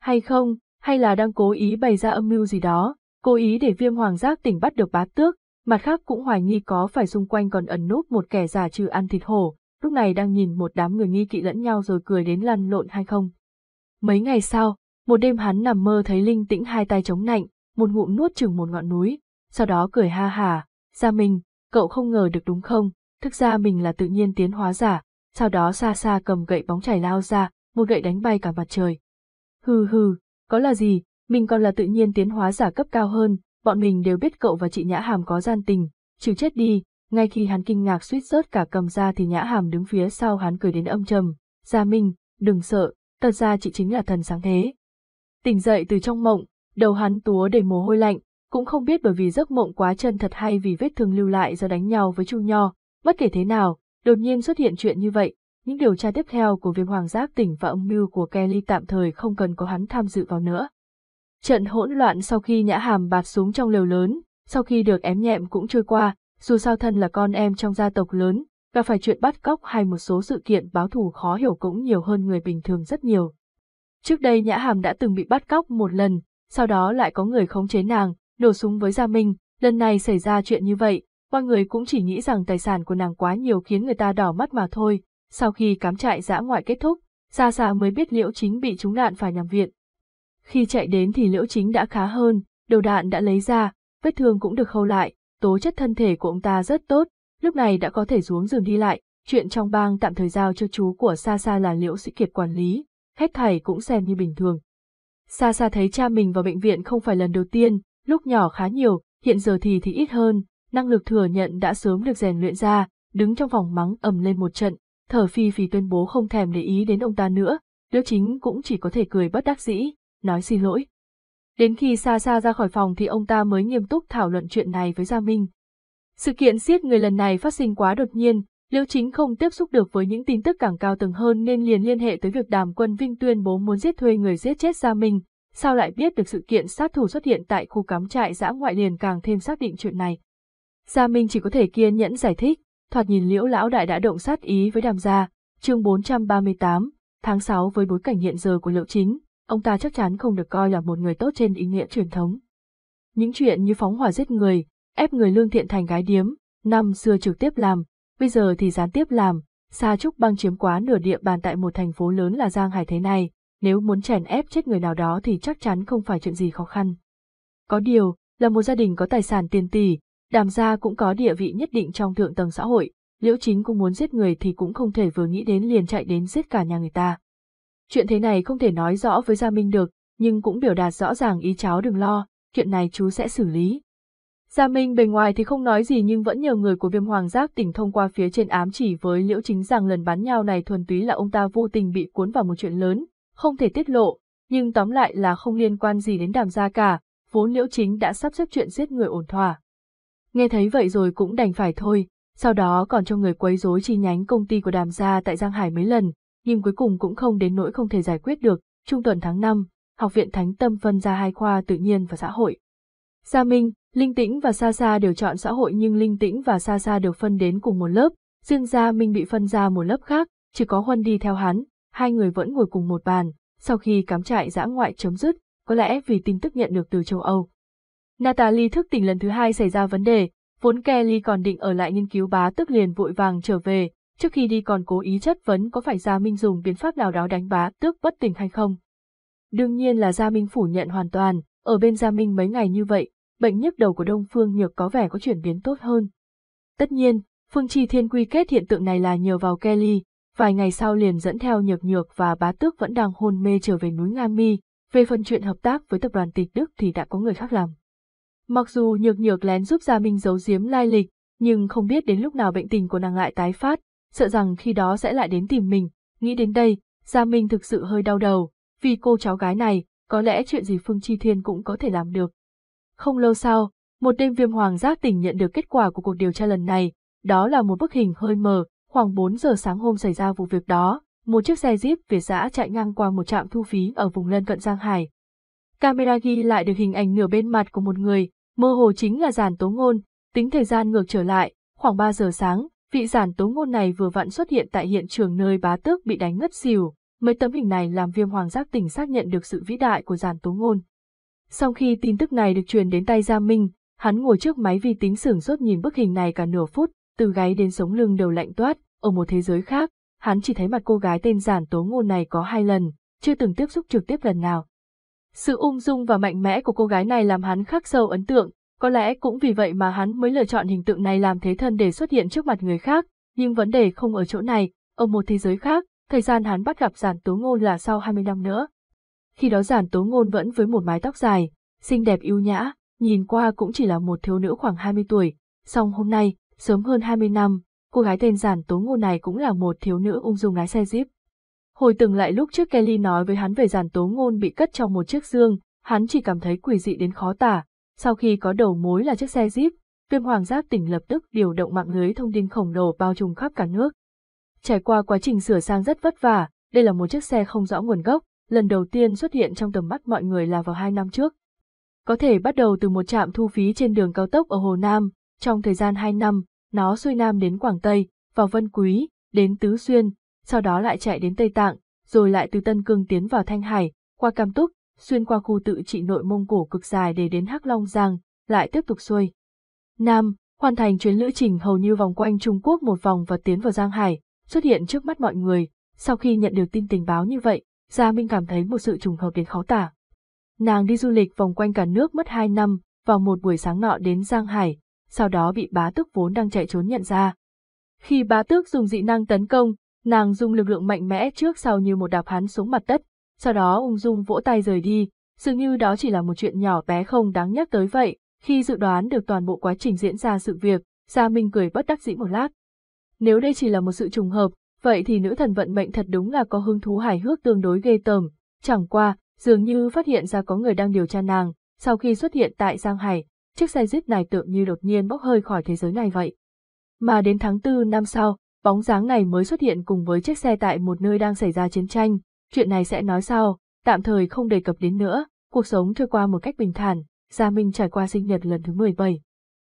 Hay không, hay là đang cố ý bày ra âm mưu gì đó, cố ý để viêm hoàng giác tỉnh bắt được bá tước, mặt khác cũng hoài nghi có phải xung quanh còn ẩn núp một kẻ giả trừ ăn thịt hổ, lúc này đang nhìn một đám người nghi kỵ lẫn nhau rồi cười đến lăn lộn hay không. Mấy ngày sau, một đêm hắn nằm mơ thấy linh tĩnh hai tay chống nạnh, một ngụm nuốt chừng một ngọn núi, sau đó cười ha hà, ra mình, cậu không ngờ được đúng không, Thực ra mình là tự nhiên tiến hóa giả, sau đó xa xa cầm gậy bóng chảy lao ra, một gậy đánh bay cả mặt trời. Hừ hừ, có là gì, mình còn là tự nhiên tiến hóa giả cấp cao hơn, bọn mình đều biết cậu và chị Nhã Hàm có gian tình, trừ chết đi, ngay khi hắn kinh ngạc suýt rớt cả cầm ra thì Nhã Hàm đứng phía sau hắn cười đến âm trầm, Gia Minh, đừng sợ, thật ra chị chính là thần sáng thế. Tỉnh dậy từ trong mộng, đầu hắn túa đầy mồ hôi lạnh, cũng không biết bởi vì giấc mộng quá chân thật hay vì vết thương lưu lại do đánh nhau với Chu Nho, bất kể thế nào, đột nhiên xuất hiện chuyện như vậy, những điều tra tiếp theo của viêm hoàng giác tỉnh và âm mưu của Kelly tạm thời không cần có hắn tham dự vào nữa. Trận hỗn loạn sau khi nhã hàm bạt súng trong lều lớn, sau khi được ém nhẹm cũng trôi qua, dù sao thân là con em trong gia tộc lớn, và phải chuyện bắt cóc hay một số sự kiện báo thù khó hiểu cũng nhiều hơn người bình thường rất nhiều. Trước đây Nhã Hàm đã từng bị bắt cóc một lần, sau đó lại có người khống chế nàng, nổ súng với Gia Minh, lần này xảy ra chuyện như vậy, mọi người cũng chỉ nghĩ rằng tài sản của nàng quá nhiều khiến người ta đỏ mắt mà thôi. Sau khi cắm trại dã ngoại kết thúc, Gia Gia mới biết Liễu Chính bị trúng đạn phải nằm viện. Khi chạy đến thì Liễu Chính đã khá hơn, đầu đạn đã lấy ra, vết thương cũng được khâu lại, tố chất thân thể của ông ta rất tốt, lúc này đã có thể xuống giường đi lại, chuyện trong bang tạm thời giao cho chú của Sa Sa là Liễu Sĩ Kiệt quản lý, hết thảy cũng xem như bình thường. Sa Sa thấy cha mình vào bệnh viện không phải lần đầu tiên, lúc nhỏ khá nhiều, hiện giờ thì thì ít hơn, năng lực thừa nhận đã sớm được rèn luyện ra, đứng trong vòng mắng ầm lên một trận, thở phi phì tuyên bố không thèm để ý đến ông ta nữa, đứa chính cũng chỉ có thể cười bất đắc dĩ, nói xin lỗi. Đến khi xa xa ra khỏi phòng thì ông ta mới nghiêm túc thảo luận chuyện này với Gia Minh. Sự kiện giết người lần này phát sinh quá đột nhiên, Liễu Chính không tiếp xúc được với những tin tức càng cao tầng hơn nên liền liên hệ tới việc Đàm Quân Vinh tuyên bố muốn giết thuê người giết chết Gia Minh, sao lại biết được sự kiện sát thủ xuất hiện tại khu cắm trại giã ngoại liền càng thêm xác định chuyện này. Gia Minh chỉ có thể kiên nhẫn giải thích, thoạt nhìn liễu lão đại đã động sát ý với đàm gia, chương 438, tháng 6 với bối cảnh hiện giờ của Liễu chính, ông ta chắc chắn không được coi là một người tốt trên ý nghĩa truyền thống. Những chuyện như phóng hỏa giết người, ép người lương thiện thành gái điếm, năm xưa trực tiếp làm, bây giờ thì gián tiếp làm, Sa Trúc băng chiếm quá nửa địa bàn tại một thành phố lớn là Giang Hải thế này, nếu muốn chèn ép chết người nào đó thì chắc chắn không phải chuyện gì khó khăn. Có điều, là một gia đình có tài sản tiền tỷ, đàm gia cũng có địa vị nhất định trong thượng tầng xã hội, liễu chính cũng muốn giết người thì cũng không thể vừa nghĩ đến liền chạy đến giết cả nhà người ta. Chuyện thế này không thể nói rõ với Gia Minh được, nhưng cũng biểu đạt rõ ràng ý cháu đừng lo, chuyện này chú sẽ xử lý. Gia Minh bề ngoài thì không nói gì nhưng vẫn nhờ người của viêm hoàng giác tỉnh thông qua phía trên ám chỉ với Liễu Chính rằng lần bắn nhau này thuần túy là ông ta vô tình bị cuốn vào một chuyện lớn, không thể tiết lộ, nhưng tóm lại là không liên quan gì đến đàm gia cả, vốn Liễu Chính đã sắp xếp chuyện giết người ổn thỏa. Nghe thấy vậy rồi cũng đành phải thôi, sau đó còn cho người quấy rối chi nhánh công ty của đàm gia tại Giang Hải mấy lần, nhưng cuối cùng cũng không đến nỗi không thể giải quyết được, trung tuần tháng 5, học viện Thánh Tâm phân ra hai khoa tự nhiên và xã hội. Gia Minh, Linh Tĩnh và Sa Sa đều chọn xã hội nhưng Linh Tĩnh và Sa Sa được phân đến cùng một lớp, riêng Gia Minh bị phân ra một lớp khác, chỉ có Huân đi theo hắn, hai người vẫn ngồi cùng một bàn, sau khi cắm trại giã ngoại chấm dứt, có lẽ vì tin tức nhận được từ châu Âu. Natalie thức tỉnh lần thứ hai xảy ra vấn đề, vốn Kelly còn định ở lại nghiên cứu bá tức liền vội vàng trở về, trước khi đi còn cố ý chất vấn có phải Gia Minh dùng biện pháp nào đó đánh bá tước bất tỉnh hay không. Đương nhiên là Gia Minh phủ nhận hoàn toàn, ở bên Gia Minh mấy ngày như vậy, bệnh nhức đầu của Đông Phương Nhược có vẻ có chuyển biến tốt hơn. Tất nhiên, Phương Chi Thiên quy kết hiện tượng này là nhờ vào Kelly, vài ngày sau liền dẫn theo Nhược Nhược và bá tước vẫn đang hôn mê trở về núi Nga Mi, về phần chuyện hợp tác với tập đoàn tịch Đức thì đã có người khác làm. Mặc dù Nhược Nhược lén giúp Gia Minh giấu giếm lai lịch, nhưng không biết đến lúc nào bệnh tình của nàng lại tái phát, sợ rằng khi đó sẽ lại đến tìm mình, nghĩ đến đây, Gia Minh thực sự hơi đau đầu, vì cô cháu gái này, có lẽ chuyện gì Phương Chi Thiên cũng có thể làm được. Không lâu sau, một đêm viêm hoàng giác tỉnh nhận được kết quả của cuộc điều tra lần này, đó là một bức hình hơi mờ, khoảng 4 giờ sáng hôm xảy ra vụ việc đó, một chiếc xe Jeep về xã chạy ngang qua một trạm thu phí ở vùng lân cận Giang Hải. Camera ghi lại được hình ảnh nửa bên mặt của một người, mơ hồ chính là giản tố ngôn, tính thời gian ngược trở lại, khoảng 3 giờ sáng, vị giản tố ngôn này vừa vặn xuất hiện tại hiện trường nơi bá tước bị đánh ngất xỉu, mấy tấm hình này làm viêm hoàng giác tỉnh xác nhận được sự vĩ đại của giản tố ngôn. Sau khi tin tức này được truyền đến tay Gia Minh, hắn ngồi trước máy vi tính sửng sốt nhìn bức hình này cả nửa phút, từ gáy đến sống lưng đều lạnh toát, ở một thế giới khác, hắn chỉ thấy mặt cô gái tên giản tố ngôn này có hai lần, chưa từng tiếp xúc trực tiếp lần nào. Sự ung dung và mạnh mẽ của cô gái này làm hắn khắc sâu ấn tượng, có lẽ cũng vì vậy mà hắn mới lựa chọn hình tượng này làm thế thân để xuất hiện trước mặt người khác, nhưng vấn đề không ở chỗ này, ở một thế giới khác, thời gian hắn bắt gặp giản tố ngôn là sau 20 năm nữa. Khi đó giản tố ngôn vẫn với một mái tóc dài, xinh đẹp yêu nhã, nhìn qua cũng chỉ là một thiếu nữ khoảng 20 tuổi, song hôm nay, sớm hơn 20 năm, cô gái tên giản tố ngôn này cũng là một thiếu nữ ung dung lái xe Jeep. Hồi từng lại lúc trước Kelly nói với hắn về giản tố ngôn bị cất trong một chiếc dương, hắn chỉ cảm thấy quỷ dị đến khó tả. Sau khi có đầu mối là chiếc xe Jeep, viêm hoàng giác tỉnh lập tức điều động mạng lưới thông tin khổng lồ bao trùm khắp cả nước. Trải qua quá trình sửa sang rất vất vả, đây là một chiếc xe không rõ nguồn gốc, lần đầu tiên xuất hiện trong tầm mắt mọi người là vào hai năm trước. Có thể bắt đầu từ một trạm thu phí trên đường cao tốc ở Hồ Nam, trong thời gian 2 năm, nó xuôi Nam đến Quảng Tây, vào Vân Quý, đến Tứ Xuyên, sau đó lại chạy đến Tây Tạng, rồi lại từ Tân Cương tiến vào Thanh Hải, qua Cam Túc, xuyên qua khu tự trị nội Mông Cổ cực dài để đến Hắc Long Giang, lại tiếp tục xuôi. Nam, hoàn thành chuyến lữ trình hầu như vòng quanh Trung Quốc một vòng và tiến vào Giang Hải, xuất hiện trước mắt mọi người. Sau khi nhận được tin tình báo như vậy, Gia Minh cảm thấy một sự trùng hợp đến khó tả. Nàng đi du lịch vòng quanh cả nước mất 2 năm, vào một buổi sáng nọ đến Giang Hải, sau đó bị bá tước vốn đang chạy trốn nhận ra. Khi bá tước dùng dị năng tấn công, nàng dùng lực lượng mạnh mẽ trước sau như một đạp hắn xuống mặt đất, sau đó ung dung vỗ tay rời đi, dường như đó chỉ là một chuyện nhỏ bé không đáng nhắc tới vậy, khi dự đoán được toàn bộ quá trình diễn ra sự việc, Gia Minh cười bất đắc dĩ một lát. Nếu đây chỉ là một sự trùng hợp, vậy thì nữ thần vận mệnh thật đúng là có hứng thú hài hước tương đối ghê tởm, chẳng qua, dường như phát hiện ra có người đang điều tra nàng, sau khi xuất hiện tại Giang Hải, chiếc xe jeep này tự như đột nhiên bốc hơi khỏi thế giới này vậy. Mà đến tháng 4 năm sau, bóng dáng này mới xuất hiện cùng với chiếc xe tại một nơi đang xảy ra chiến tranh, chuyện này sẽ nói sau, tạm thời không đề cập đến nữa, cuộc sống trôi qua một cách bình thản, Gia Minh trải qua sinh nhật lần thứ 17.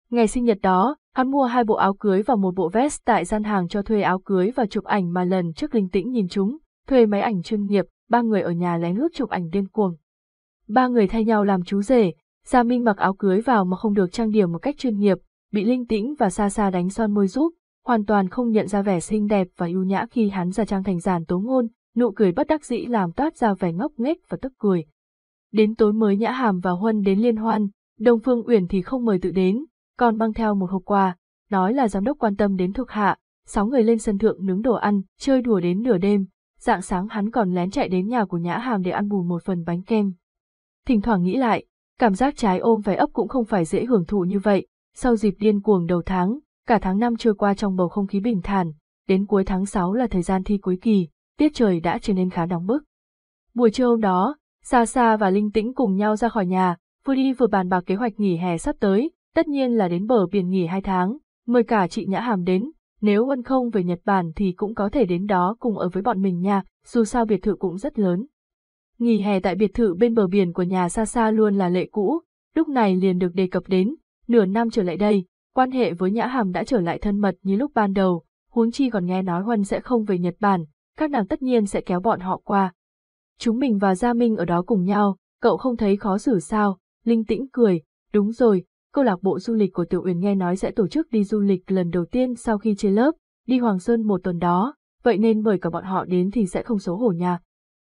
Ngày sinh nhật đó, hắn mua hai bộ áo cưới và một bộ vest tại gian hàng cho thuê áo cưới và chụp ảnh mà lần trước linh tĩnh nhìn chúng, thuê máy ảnh chuyên nghiệp, ba người ở nhà lén lút chụp ảnh điên cuồng. Ba người thay nhau làm chú rể, Gia Minh mặc áo cưới vào mà không được trang điểm một cách chuyên nghiệp, bị linh tĩnh và xa xa đánh son môi giúp, hoàn toàn không nhận ra vẻ xinh đẹp và ưu nhã khi hắn ra trang thành giản tố ngôn, nụ cười bất đắc dĩ làm toát ra vẻ ngốc nghếch và tức cười. Đến tối mới Nhã Hàm và Huân đến liên hoan, Đông Phương Uyển thì không mời tự đến, còn mang theo một hộp quà, nói là giám đốc quan tâm đến thuộc hạ, sáu người lên sân thượng nướng đồ ăn, chơi đùa đến nửa đêm, dạng sáng hắn còn lén chạy đến nhà của Nhã Hàm để ăn bù một phần bánh kem. Thỉnh thoảng nghĩ lại, cảm giác trái ôm phải ấp cũng không phải dễ hưởng thụ như vậy. Sau dịp điên cuồng đầu tháng, cả tháng năm trôi qua trong bầu không khí bình thản, đến cuối tháng 6 là thời gian thi cuối kỳ, tiết trời đã trở nên khá nóng bức. Buổi trưa hôm đó, Sa Sa và Linh Tĩnh cùng nhau ra khỏi nhà, vừa đi vừa bàn bạc kế hoạch nghỉ hè sắp tới, tất nhiên là đến bờ biển nghỉ hai tháng, mời cả chị Nhã Hàm đến, nếu Ân không về Nhật Bản thì cũng có thể đến đó cùng ở với bọn mình nha, dù sao biệt thự cũng rất lớn. Nghỉ hè tại biệt thự bên bờ biển của nhà xa xa luôn là lệ cũ, lúc này liền được đề cập đến, nửa năm trở lại đây, quan hệ với Nhã Hàm đã trở lại thân mật như lúc ban đầu, huống chi còn nghe nói Huân sẽ không về Nhật Bản, các nàng tất nhiên sẽ kéo bọn họ qua. Chúng mình và Gia Minh ở đó cùng nhau, cậu không thấy khó xử sao, Linh tĩnh cười, đúng rồi, câu lạc bộ du lịch của Tiểu Uyển nghe nói sẽ tổ chức đi du lịch lần đầu tiên sau khi chia lớp, đi Hoàng Sơn một tuần đó, vậy nên mời cả bọn họ đến thì sẽ không xấu hổ nha.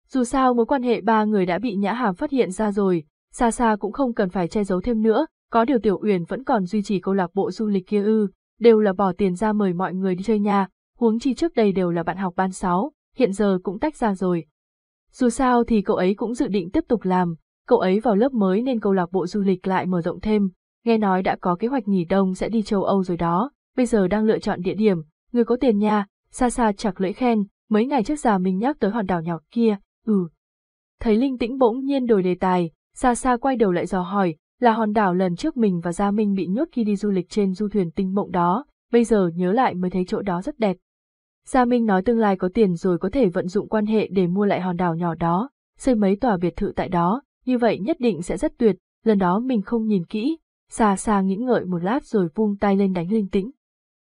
Dù sao mối quan hệ ba người đã bị Nhã Hàm phát hiện ra rồi, xa xa cũng không cần phải che giấu thêm nữa, có điều Tiểu Uyển vẫn còn duy trì câu lạc bộ du lịch kia ư, đều là bỏ tiền ra mời mọi người đi chơi nha, huống chi trước đây đều là bạn học ban 6, hiện giờ cũng tách ra rồi. Dù sao thì cậu ấy cũng dự định tiếp tục làm, cậu ấy vào lớp mới nên câu lạc bộ du lịch lại mở rộng thêm, nghe nói đã có kế hoạch nghỉ đông sẽ đi châu Âu rồi đó, bây giờ đang lựa chọn địa điểm, người có tiền nha, xa xa chặt lưỡi khen, mấy ngày trước già mình nhắc tới hòn đảo nhỏ kia, ừ. Thấy Linh Tĩnh bỗng nhiên đổi đề tài, xa xa quay đầu lại dò hỏi, là hòn đảo lần trước mình và Gia Minh bị nhốt khi đi du lịch trên du thuyền tinh mộng đó, bây giờ nhớ lại mới thấy chỗ đó rất đẹp. Gia Minh nói tương lai có tiền rồi có thể vận dụng quan hệ để mua lại hòn đảo nhỏ đó, xây mấy tòa biệt thự tại đó, như vậy nhất định sẽ rất tuyệt, lần đó mình không nhìn kỹ, xa xa nghĩ ngợi một lát rồi vung tay lên đánh linh tĩnh.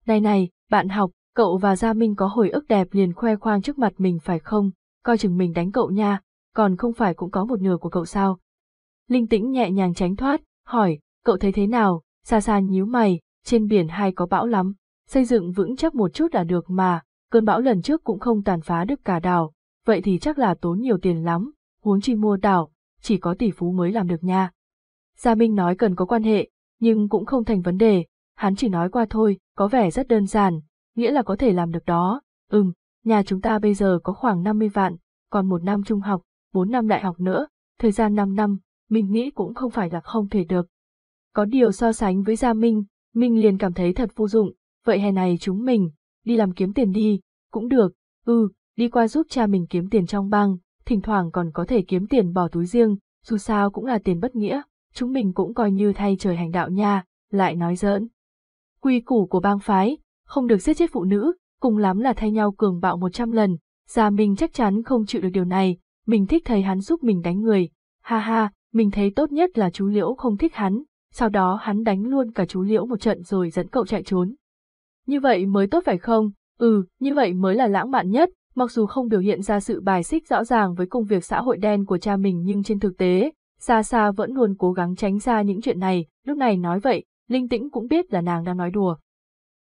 Này này, bạn học, cậu và Gia Minh có hồi ức đẹp liền khoe khoang trước mặt mình phải không, coi chừng mình đánh cậu nha, còn không phải cũng có một nửa của cậu sao. Linh tĩnh nhẹ nhàng tránh thoát, hỏi, cậu thấy thế nào, xa xa nhíu mày, trên biển hay có bão lắm, xây dựng vững chắc một chút là được mà, cơn bão lần trước cũng không tàn phá được cả đảo, vậy thì chắc là tốn nhiều tiền lắm, huống chi mua đảo, chỉ có tỷ phú mới làm được nha. Gia Minh nói cần có quan hệ, nhưng cũng không thành vấn đề, hắn chỉ nói qua thôi, có vẻ rất đơn giản, nghĩa là có thể làm được đó. Ừm, nhà chúng ta bây giờ có khoảng 50 vạn, còn một năm trung học, 4 năm đại học nữa, thời gian 5 năm, mình nghĩ cũng không phải là không thể được. Có điều so sánh với Gia Minh, Minh liền cảm thấy thật vô dụng, vậy hè này chúng mình, đi làm kiếm tiền đi, cũng được, ừ, đi qua giúp cha mình kiếm tiền trong băng, thỉnh thoảng còn có thể kiếm tiền bỏ túi riêng, dù sao cũng là tiền bất nghĩa, chúng mình cũng coi như thay trời hành đạo nha, lại nói giỡn. Quy củ của bang phái, không được giết chết phụ nữ, cùng lắm là thay nhau cường bạo một trăm lần, Gia Minh chắc chắn không chịu được điều này, mình thích thấy hắn giúp mình đánh người, ha ha, mình thấy tốt nhất là chú Liễu không thích hắn, sau đó hắn đánh luôn cả chú Liễu một trận rồi dẫn cậu chạy trốn. Như vậy mới tốt phải không? Ừ, như vậy mới là lãng mạn nhất, mặc dù không biểu hiện ra sự bài xích rõ ràng với công việc xã hội đen của cha mình nhưng trên thực tế, Sa Sa vẫn luôn cố gắng tránh ra những chuyện này, lúc này nói vậy, Linh Tĩnh cũng biết là nàng đang nói đùa.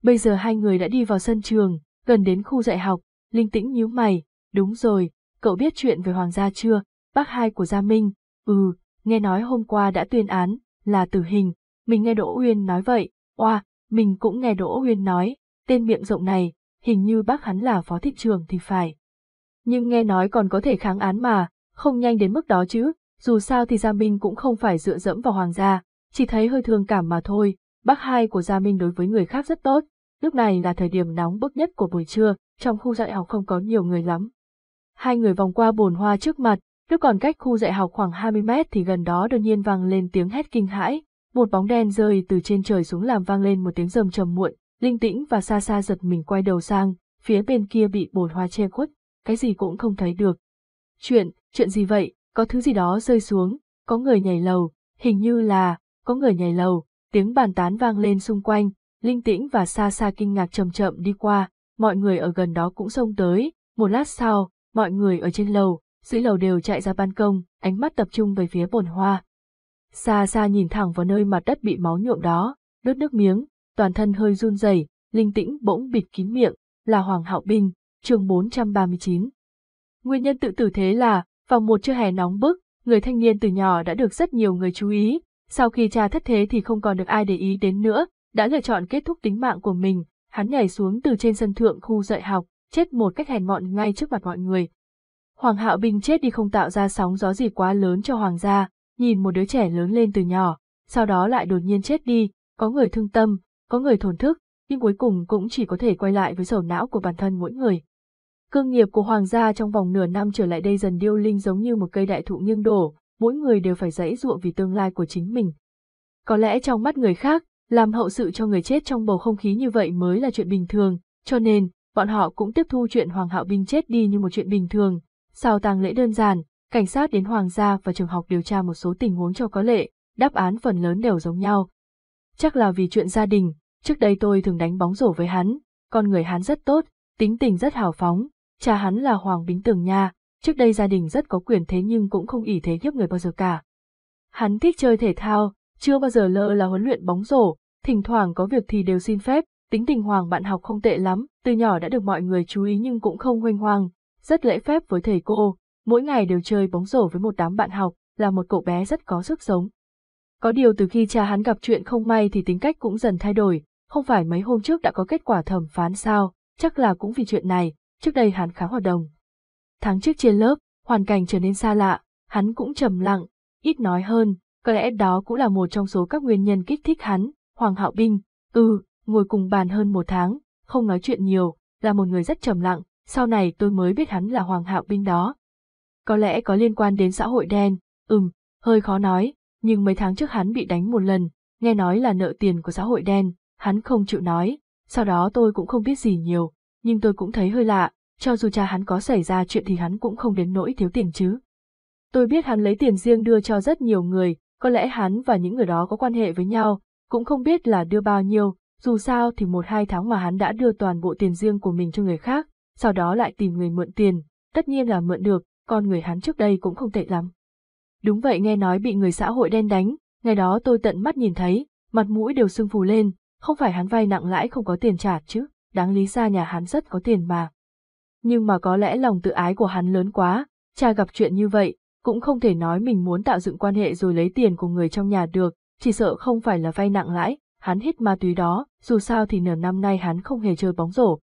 Bây giờ hai người đã đi vào sân trường, gần đến khu dạy học, Linh Tĩnh nhíu mày, đúng rồi, cậu biết chuyện về Hoàng gia chưa, bác hai của Gia Minh, ừ, nghe nói hôm qua đã tuyên án, là tử hình, mình nghe Đỗ Uyên nói vậy, oa, mình cũng nghe Đỗ Uyên nói, tên miệng rộng này, hình như bác hắn là phó thị trường thì phải. Nhưng nghe nói còn có thể kháng án mà, không nhanh đến mức đó chứ, dù sao thì Gia Minh cũng không phải dựa dẫm vào hoàng gia, chỉ thấy hơi thương cảm mà thôi, bác hai của Gia Minh đối với người khác rất tốt, lúc này là thời điểm nóng bức nhất của buổi trưa, trong khu dạy học không có nhiều người lắm. Hai người vòng qua bồn hoa trước mặt, lúc còn cách khu dạy học khoảng 20 mét thì gần đó đột nhiên vang lên tiếng hét kinh hãi, một bóng đen rơi từ trên trời xuống làm vang lên một tiếng rầm trầm muộn, linh tĩnh và xa xa giật mình quay đầu sang, phía bên kia bị bồn hoa che khuất, cái gì cũng không thấy được. Chuyện, chuyện gì vậy, có thứ gì đó rơi xuống, có người nhảy lầu, hình như là, có người nhảy lầu, tiếng bàn tán vang lên xung quanh, linh tĩnh và xa xa kinh ngạc chậm chậm đi qua, mọi người ở gần đó cũng xông tới, một lát sau, mọi người ở trên lầu, dưới lầu đều chạy ra ban công, ánh mắt tập trung về phía bồn hoa. Xa xa nhìn thẳng vào nơi mặt đất bị máu nhuộm đó, đốt nước miếng, toàn thân hơi run rẩy, linh tĩnh bỗng bịt kín miệng, là Hoàng Hạo Binh, chương 439. Nguyên nhân tự tử thế là, vào một trưa hè nóng bức, người thanh niên từ nhỏ đã được rất nhiều người chú ý, sau khi cha thất thế thì không còn được ai để ý đến nữa, đã lựa chọn kết thúc tính mạng của mình, hắn nhảy xuống từ trên sân thượng khu dạy học, chết một cách hèn mọn ngay trước mặt mọi người. Hoàng Hạo Binh chết đi không tạo ra sóng gió gì quá lớn cho Hoàng gia, nhìn một đứa trẻ lớn lên từ nhỏ, sau đó lại đột nhiên chết đi, có người thương tâm, có người thổn thức, nhưng cuối cùng cũng chỉ có thể quay lại với sầu não của bản thân mỗi người. Cương nghiệp của hoàng gia trong vòng nửa năm trở lại đây dần điêu linh giống như một cây đại thụ nghiêng đổ, mỗi người đều phải dãy ruộng vì tương lai của chính mình. Có lẽ trong mắt người khác, làm hậu sự cho người chết trong bầu không khí như vậy mới là chuyện bình thường, cho nên, bọn họ cũng tiếp thu chuyện Hoàng Hạo Binh chết đi như một chuyện bình thường. Sau tang lễ đơn giản, cảnh sát đến Hoàng gia và trường học điều tra một số tình huống cho có lệ, đáp án phần lớn đều giống nhau. Chắc là vì chuyện gia đình, trước đây tôi thường đánh bóng rổ với hắn, con người hắn rất tốt, tính tình rất hào phóng, cha hắn là Hoàng Bính Tường Nha, trước đây gia đình rất có quyền thế nhưng cũng không ỷ thế hiếp người bao giờ cả. Hắn thích chơi thể thao, chưa bao giờ lỡ là huấn luyện bóng rổ, thỉnh thoảng có việc thì đều xin phép, tính tình Hoàng bạn học không tệ lắm, từ nhỏ đã được mọi người chú ý nhưng cũng không huênh hoang, rất lễ phép với thầy cô, mỗi ngày đều chơi bóng rổ với một đám bạn học, là một cậu bé rất có sức sống. Có điều từ khi cha hắn gặp chuyện không may thì tính cách cũng dần thay đổi, không phải mấy hôm trước đã có kết quả thẩm phán sao, chắc là cũng vì chuyện này, trước đây hắn khá hoạt động. Tháng trước trên lớp, hoàn cảnh trở nên xa lạ, hắn cũng trầm lặng, ít nói hơn, có lẽ đó cũng là một trong số các nguyên nhân kích thích hắn, Hoàng Hạo Binh, ừ, ngồi cùng bàn hơn một tháng, không nói chuyện nhiều, là một người rất trầm lặng, sau này tôi mới biết hắn là Hoàng Hạo Binh đó. Có lẽ có liên quan đến xã hội đen, ừm, hơi khó nói, nhưng mấy tháng trước hắn bị đánh một lần, nghe nói là nợ tiền của xã hội đen, hắn không chịu nói, sau đó tôi cũng không biết gì nhiều, nhưng tôi cũng thấy hơi lạ, cho dù cha hắn có xảy ra chuyện thì hắn cũng không đến nỗi thiếu tiền chứ. Tôi biết hắn lấy tiền riêng đưa cho rất nhiều người, có lẽ hắn và những người đó có quan hệ với nhau, cũng không biết là đưa bao nhiêu, dù sao thì một hai tháng mà hắn đã đưa toàn bộ tiền riêng của mình cho người khác, sau đó lại tìm người mượn tiền, tất nhiên là mượn được, con người hắn trước đây cũng không tệ lắm. Đúng vậy nghe nói bị người xã hội đen đánh, ngày đó tôi tận mắt nhìn thấy, mặt mũi đều sưng phù lên, không phải hắn vay nặng lãi không có tiền trả chứ, đáng lý ra nhà hắn rất có tiền mà. Nhưng mà có lẽ lòng tự ái của hắn lớn quá, cha gặp chuyện như vậy, cũng không thể nói mình muốn tạo dựng quan hệ rồi lấy tiền của người trong nhà được, chỉ sợ không phải là vay nặng lãi, hắn hít ma túy đó, dù sao thì nửa năm nay hắn không hề chơi bóng rổ.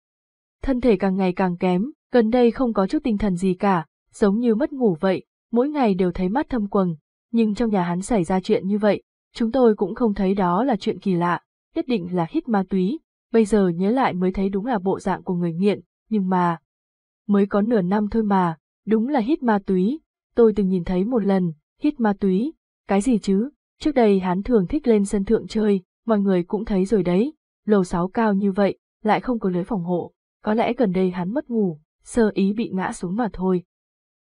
Thân thể càng ngày càng kém, gần đây không có chút tinh thần gì cả, giống như mất ngủ vậy, mỗi ngày đều thấy mắt thâm quầng, nhưng trong nhà hắn xảy ra chuyện như vậy, chúng tôi cũng không thấy đó là chuyện kỳ lạ, nhất định là hít ma túy, bây giờ nhớ lại mới thấy đúng là bộ dạng của người nghiện, nhưng mà... Mới có nửa năm thôi mà, đúng là hít ma túy, tôi từng nhìn thấy một lần, hít ma túy, cái gì chứ, trước đây hắn thường thích lên sân thượng chơi, mọi người cũng thấy rồi đấy, lầu sáu cao như vậy, lại không có lưới phòng hộ, có lẽ gần đây hắn mất ngủ, sơ ý bị ngã xuống mà thôi.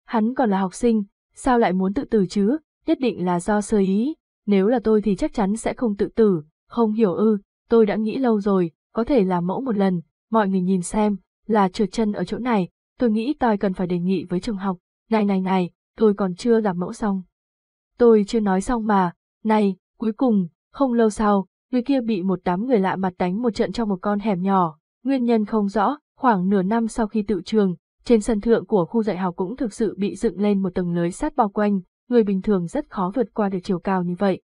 Hắn còn là học sinh, sao lại muốn tự tử chứ, nhất định là do sơ ý, nếu là tôi thì chắc chắn sẽ không tự tử, không hiểu ư, tôi đã nghĩ lâu rồi, có thể làm mẫu một lần, mọi người nhìn xem, là trượt chân ở chỗ này, tôi nghĩ tôi cần phải đề nghị với trường học, này này này, tôi còn chưa làm mẫu xong. Tôi chưa nói xong mà, này, cuối cùng, không lâu sau, người kia bị một đám người lạ mặt đánh một trận trong một con hẻm nhỏ, nguyên nhân không rõ, khoảng nửa năm sau khi tự trường, trên sân thượng của khu dạy học cũng thực sự bị dựng lên một tầng lưới sát bao quanh, người bình thường rất khó vượt qua được chiều cao như vậy.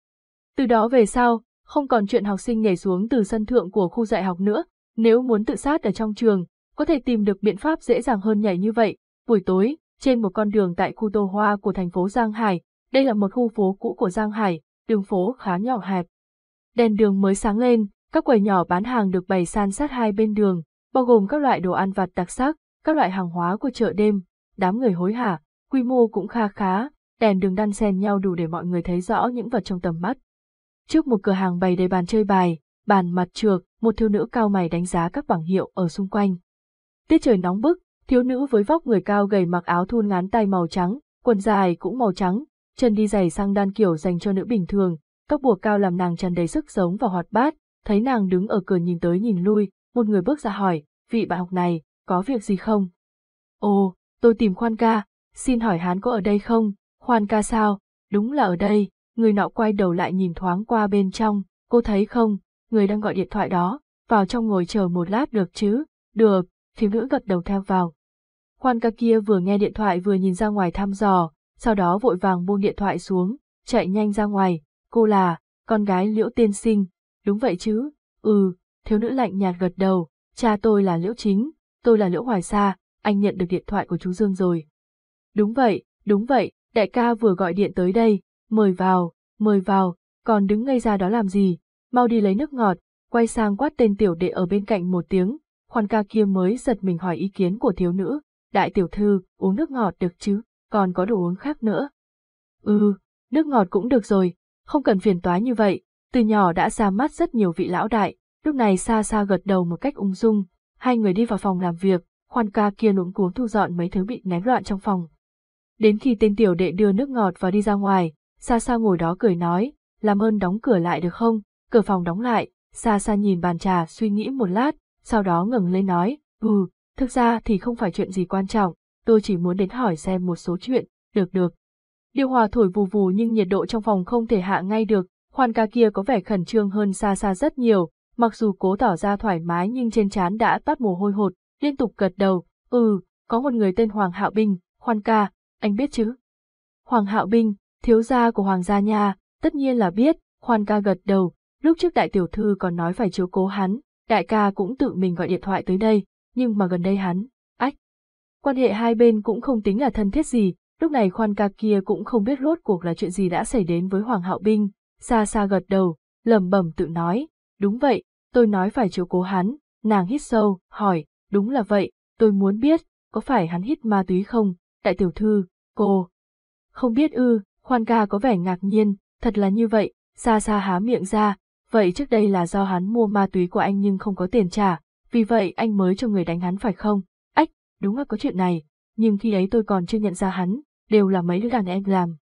Từ đó về sau, không còn chuyện học sinh nhảy xuống từ sân thượng của khu dạy học nữa, nếu muốn tự sát ở trong trường, có thể tìm được biện pháp dễ dàng hơn nhảy như vậy. Buổi tối, trên một con đường tại khu Tô Hoa của thành phố Giang Hải, đây là một khu phố cũ của Giang Hải, đường phố khá nhỏ hẹp. Đèn đường mới sáng lên, các quầy nhỏ bán hàng được bày san sát hai bên đường, bao gồm các loại đồ ăn vặt đặc sắc, các loại hàng hóa của chợ đêm, đám người hối hả, quy mô cũng kha khá, đèn đường đan xen nhau đủ để mọi người thấy rõ những vật trong tầm mắt. Trước một cửa hàng bày đầy bàn chơi bài, bàn mặt trược, một thiếu nữ cao mày đánh giá các bảng hiệu ở xung quanh. Tiết trời nóng bức, thiếu nữ với vóc người cao gầy mặc áo thun ngắn tay màu trắng, quần dài cũng màu trắng, chân đi giày sang đan kiểu dành cho nữ bình thường, tóc buộc cao làm nàng tràn đầy sức sống và hoạt bát, thấy nàng đứng ở cửa nhìn tới nhìn lui, một người bước ra hỏi, vị bạn học này, có việc gì không? Ồ, tôi tìm khoan ca, xin hỏi hắn có ở đây không? Khoan ca sao? Đúng là ở đây, người nọ quay đầu lại nhìn thoáng qua bên trong, cô thấy không, người đang gọi điện thoại đó, vào trong ngồi chờ một lát được chứ? Được, thiếu nữ gật đầu theo vào. Khoan ca kia vừa nghe điện thoại vừa nhìn ra ngoài thăm dò, sau đó vội vàng buông điện thoại xuống, chạy nhanh ra ngoài, cô là, con gái liễu tiên sinh, đúng vậy chứ, ừ, thiếu nữ lạnh nhạt gật đầu, cha tôi là liễu chính, tôi là liễu hoài sa, anh nhận được điện thoại của chú Dương rồi. Đúng vậy, đúng vậy, đại ca vừa gọi điện tới đây, mời vào, mời vào, còn đứng ngây ra đó làm gì, mau đi lấy nước ngọt, quay sang quát tên tiểu đệ ở bên cạnh một tiếng, khoan ca kia mới giật mình hỏi ý kiến của thiếu nữ, đại tiểu thư, uống nước ngọt được chứ, còn có đồ uống khác nữa. Ừ, nước ngọt cũng được rồi, không cần phiền toái như vậy, từ nhỏ đã ra mắt rất nhiều vị lão đại, lúc này xa xa gật đầu một cách ung dung, hai người đi vào phòng làm việc, khoan ca kia luống cuống thu dọn mấy thứ bị ném loạn trong phòng. Đến khi tên tiểu đệ đưa nước ngọt và đi ra ngoài, xa xa ngồi đó cười nói, làm ơn đóng cửa lại được không, cửa phòng đóng lại, xa xa nhìn bàn trà suy nghĩ một lát, sau đó ngừng lên nói, ừ, thực ra thì không phải chuyện gì quan trọng, tôi chỉ muốn đến hỏi xem một số chuyện, được được. Điều hòa thổi vù vù nhưng nhiệt độ trong phòng không thể hạ ngay được, khoan ca kia có vẻ khẩn trương hơn xa xa rất nhiều, mặc dù cố tỏ ra thoải mái nhưng trên trán đã toát mồ hôi hột, liên tục gật đầu, ừ, có một người tên Hoàng Hạo Bình, khoan ca, anh biết chứ? Hoàng Hạo Bình thiếu gia của Hoàng gia nha, tất nhiên là biết, khoan ca gật đầu, lúc trước đại tiểu thư còn nói phải chiếu cố hắn, đại ca cũng tự mình gọi điện thoại tới đây, nhưng mà gần đây hắn, ách. Quan hệ hai bên cũng không tính là thân thiết gì, lúc này khoan ca kia cũng không biết rốt cuộc là chuyện gì đã xảy đến với Hoàng Hạo Binh, xa xa gật đầu, lẩm bẩm tự nói, đúng vậy, tôi nói phải chiếu cố hắn, nàng hít sâu, hỏi, đúng là vậy, tôi muốn biết, có phải hắn hít ma túy không, đại tiểu thư, cô. Không biết ư, khoan ca có vẻ ngạc nhiên, thật là như vậy, xa xa há miệng ra, vậy trước đây là do hắn mua ma túy của anh nhưng không có tiền trả, vì vậy anh mới cho người đánh hắn phải không? Ách, đúng là có chuyện này, nhưng khi ấy tôi còn chưa nhận ra hắn, đều là mấy đứa đàn em làm.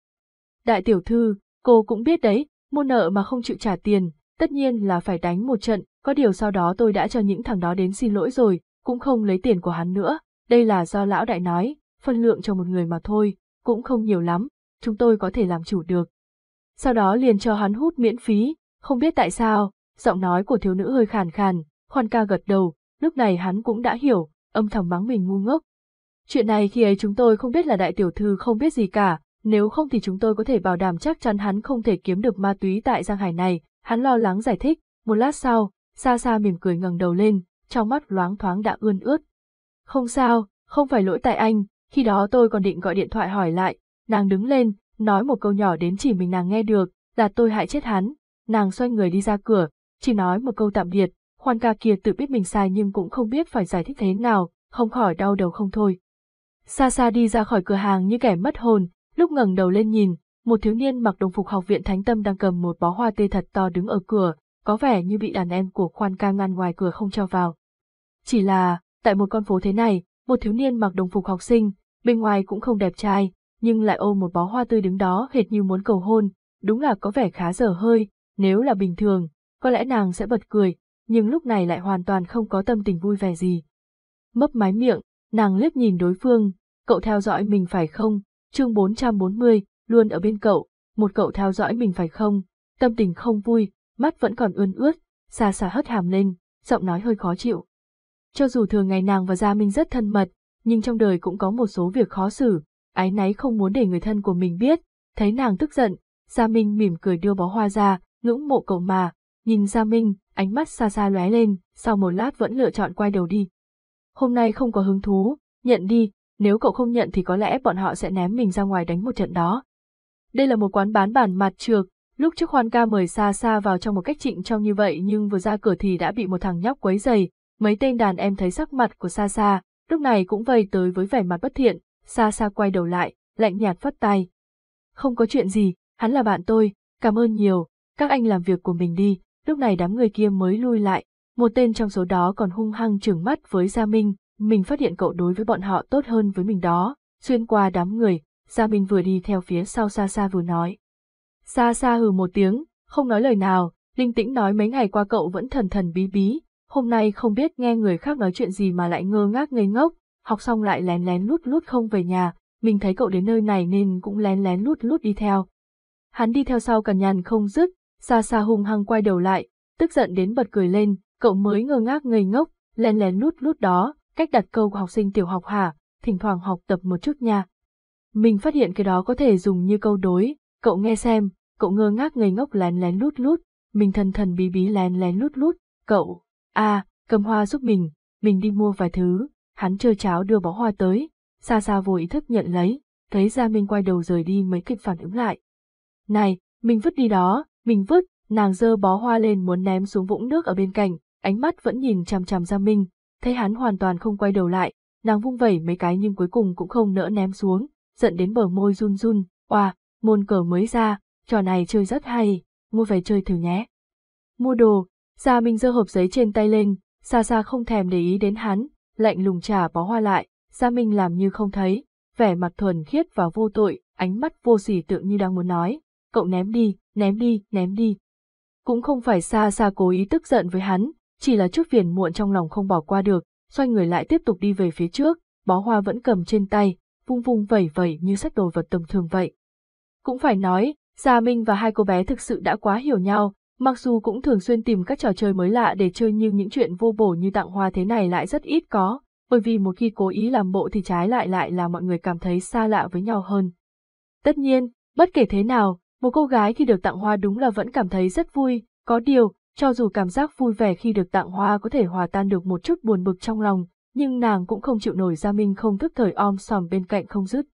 Đại tiểu thư, cô cũng biết đấy, mua nợ mà không chịu trả tiền, tất nhiên là phải đánh một trận, có điều sau đó tôi đã cho những thằng đó đến xin lỗi rồi, cũng không lấy tiền của hắn nữa, đây là do lão đại nói, phân lượng cho một người mà thôi, cũng không nhiều lắm, chúng tôi có thể làm chủ được. Sau đó liền cho hắn hút miễn phí, không biết tại sao, giọng nói của thiếu nữ hơi khàn khàn, khoan ca gật đầu, lúc này hắn cũng đã hiểu, âm thầm mắng mình ngu ngốc. Chuyện này khi ấy chúng tôi không biết là đại tiểu thư không biết gì cả, nếu không thì chúng tôi có thể bảo đảm chắc chắn hắn không thể kiếm được ma túy tại Giang Hải này, hắn lo lắng giải thích, một lát sau, xa xa mỉm cười ngẩng đầu lên, trong mắt loáng thoáng đã ươn ướt. Không sao, không phải lỗi tại anh, khi đó tôi còn định gọi điện thoại hỏi lại, nàng đứng lên, nói một câu nhỏ đến chỉ mình nàng nghe được, là tôi hại chết hắn, nàng xoay người đi ra cửa, chỉ nói một câu tạm biệt, khoan ca kia tự biết mình sai nhưng cũng không biết phải giải thích thế nào, không khỏi đau đầu không thôi. Xa xa đi ra khỏi cửa hàng như kẻ mất hồn, lúc ngẩng đầu lên nhìn, một thiếu niên mặc đồng phục học viện Thánh Tâm đang cầm một bó hoa tê thật to đứng ở cửa, có vẻ như bị đàn em của khoan ca ngăn ngoài cửa không cho vào. Chỉ là, tại một con phố thế này, một thiếu niên mặc đồng phục học sinh, bên ngoài cũng không đẹp trai, nhưng lại ôm một bó hoa tươi đứng đó hệt như muốn cầu hôn, đúng là có vẻ khá dở hơi, nếu là bình thường, có lẽ nàng sẽ bật cười, nhưng lúc này lại hoàn toàn không có tâm tình vui vẻ gì. Mấp mái miệng, nàng liếc nhìn đối phương, cậu theo dõi mình phải không, chương 440, luôn ở bên cậu, một cậu theo dõi mình phải không, tâm tình không vui, mắt vẫn còn ươn ướt, xa xa hất hàm lên, giọng nói hơi khó chịu. Cho dù thường ngày nàng và Gia Minh rất thân mật, nhưng trong đời cũng có một số việc khó xử, ái náy không muốn để người thân của mình biết, thấy nàng tức giận, Gia Minh mỉm cười đưa bó hoa ra, ngưỡng mộ cậu mà, nhìn Gia Minh, ánh mắt xa xa lóe lên, sau một lát vẫn lựa chọn quay đầu đi. Hôm nay không có hứng thú, nhận đi, nếu cậu không nhận thì có lẽ bọn họ sẽ ném mình ra ngoài đánh một trận đó. Đây là một quán bán bản mặt trược, lúc trước Hoan ca mời xa xa vào trong một cách trịnh trong như vậy nhưng vừa ra cửa thì đã bị một thằng nhóc quấy giày, mấy tên đàn em thấy sắc mặt của xa xa, lúc này cũng vây tới với vẻ mặt bất thiện, xa xa quay đầu lại, lạnh nhạt phất tay. Không có chuyện gì, hắn là bạn tôi, cảm ơn nhiều, các anh làm việc của mình đi, lúc này đám người kia mới lui lại, một tên trong số đó còn hung hăng trừng mắt với Gia Minh, mình phát hiện cậu đối với bọn họ tốt hơn với mình đó, xuyên qua đám người, Gia Minh vừa đi theo phía sau xa xa vừa nói. Xa xa hừ một tiếng, không nói lời nào, linh tĩnh nói mấy ngày qua cậu vẫn thần thần bí bí, hôm nay không biết nghe người khác nói chuyện gì mà lại ngơ ngác ngây ngốc, học xong lại lén lén lút lút không về nhà, mình thấy cậu đến nơi này nên cũng lén lén lút lút đi theo. Hắn đi theo sau cằn nhằn không dứt, xa xa hung hăng quay đầu lại, tức giận đến bật cười lên, cậu mới ngơ ngác ngây ngốc, lén lén lút lút đó, cách đặt câu của học sinh tiểu học hả, thỉnh thoảng học tập một chút nha. Mình phát hiện cái đó có thể dùng như câu đối, cậu nghe xem, cậu ngơ ngác ngây ngốc lén lén lút lút, mình thần thần bí bí lén lén lút lút, cậu, à, cầm hoa giúp mình, mình đi mua vài thứ, hắn chơi cháo đưa bó hoa tới, xa xa vô ý thức nhận lấy, thấy Gia Minh quay đầu rời đi mới kịp phản ứng lại. Này, mình vứt đi đó, mình vứt, nàng dơ bó hoa lên muốn ném xuống vũng nước ở bên cạnh, ánh mắt vẫn nhìn chằm chằm Gia Minh, thấy hắn hoàn toàn không quay đầu lại, nàng vung vẩy mấy cái nhưng cuối cùng cũng không nỡ ném xuống, giận đến bờ môi run run, oà, môn cờ mới ra, trò này chơi rất hay, mua về chơi thử nhé. Mua đồ, Gia Minh dơ hộp giấy trên tay lên, xa xa không thèm để ý đến hắn, lạnh lùng trả bó hoa lại, Gia Minh làm như không thấy, vẻ mặt thuần khiết và vô tội, ánh mắt vô sỉ tượng như đang muốn nói, cậu ném đi, ném đi, ném đi. Cũng không phải xa xa cố ý tức giận với hắn, chỉ là chút phiền muộn trong lòng không bỏ qua được, xoay người lại tiếp tục đi về phía trước, bó hoa vẫn cầm trên tay, vung vung vẩy vẩy như sách đồ vật tầm thường vậy. Cũng phải nói, Gia Minh và hai cô bé thực sự đã quá hiểu nhau, mặc dù cũng thường xuyên tìm các trò chơi mới lạ để chơi nhưng những chuyện vô bổ như tặng hoa thế này lại rất ít có, bởi vì một khi cố ý làm bộ thì trái lại lại là mọi người cảm thấy xa lạ với nhau hơn. Tất nhiên, bất kể thế nào, một cô gái khi được tặng hoa đúng là vẫn cảm thấy rất vui, có điều, cho dù cảm giác vui vẻ khi được tặng hoa có thể hòa tan được một chút buồn bực trong lòng, nhưng nàng cũng không chịu nổi Gia Minh không thức thời om sòm bên cạnh không dứt.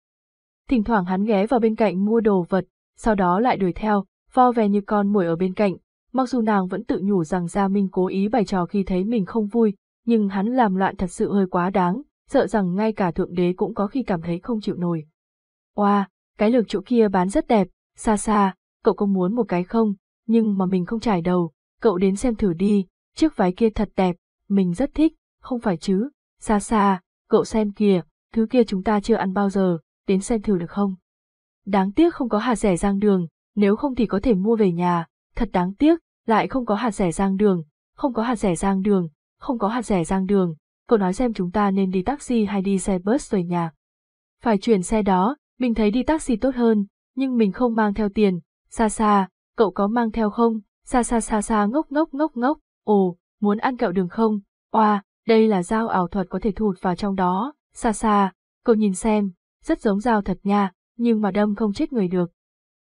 Thỉnh thoảng hắn ghé vào bên cạnh mua đồ vật, sau đó lại đuổi theo, vo về như con muỗi ở bên cạnh, mặc dù nàng vẫn tự nhủ rằng Gia Minh cố ý bày trò khi thấy mình không vui, nhưng hắn làm loạn thật sự hơi quá đáng, sợ rằng ngay cả thượng đế cũng có khi cảm thấy không chịu nổi. Oa, wow, cái lược chỗ kia bán rất đẹp, xa xa, cậu có muốn một cái không, nhưng mà mình không trải đầu, cậu đến xem thử đi, chiếc váy kia thật đẹp, mình rất thích, không phải chứ, xa xa, cậu xem kìa, thứ kia chúng ta chưa ăn bao giờ, đến xem thử được không? Đáng tiếc không có hạt rẻ giang đường, nếu không thì có thể mua về nhà, thật đáng tiếc, lại không có hạt rẻ giang đường, không có hạt rẻ giang đường, không có hạt rẻ giang đường, cậu nói xem chúng ta nên đi taxi hay đi xe bus về nhà. Phải chuyển xe đó, mình thấy đi taxi tốt hơn, nhưng mình không mang theo tiền, xa xa, cậu có mang theo không, xa xa xa xa ngốc ngốc ngốc ngốc, ồ, muốn ăn kẹo đường không, oa, đây là dao ảo thuật có thể thụt vào trong đó, xa xa, cậu nhìn xem, rất giống dao thật nha, nhưng mà đâm không chết người được.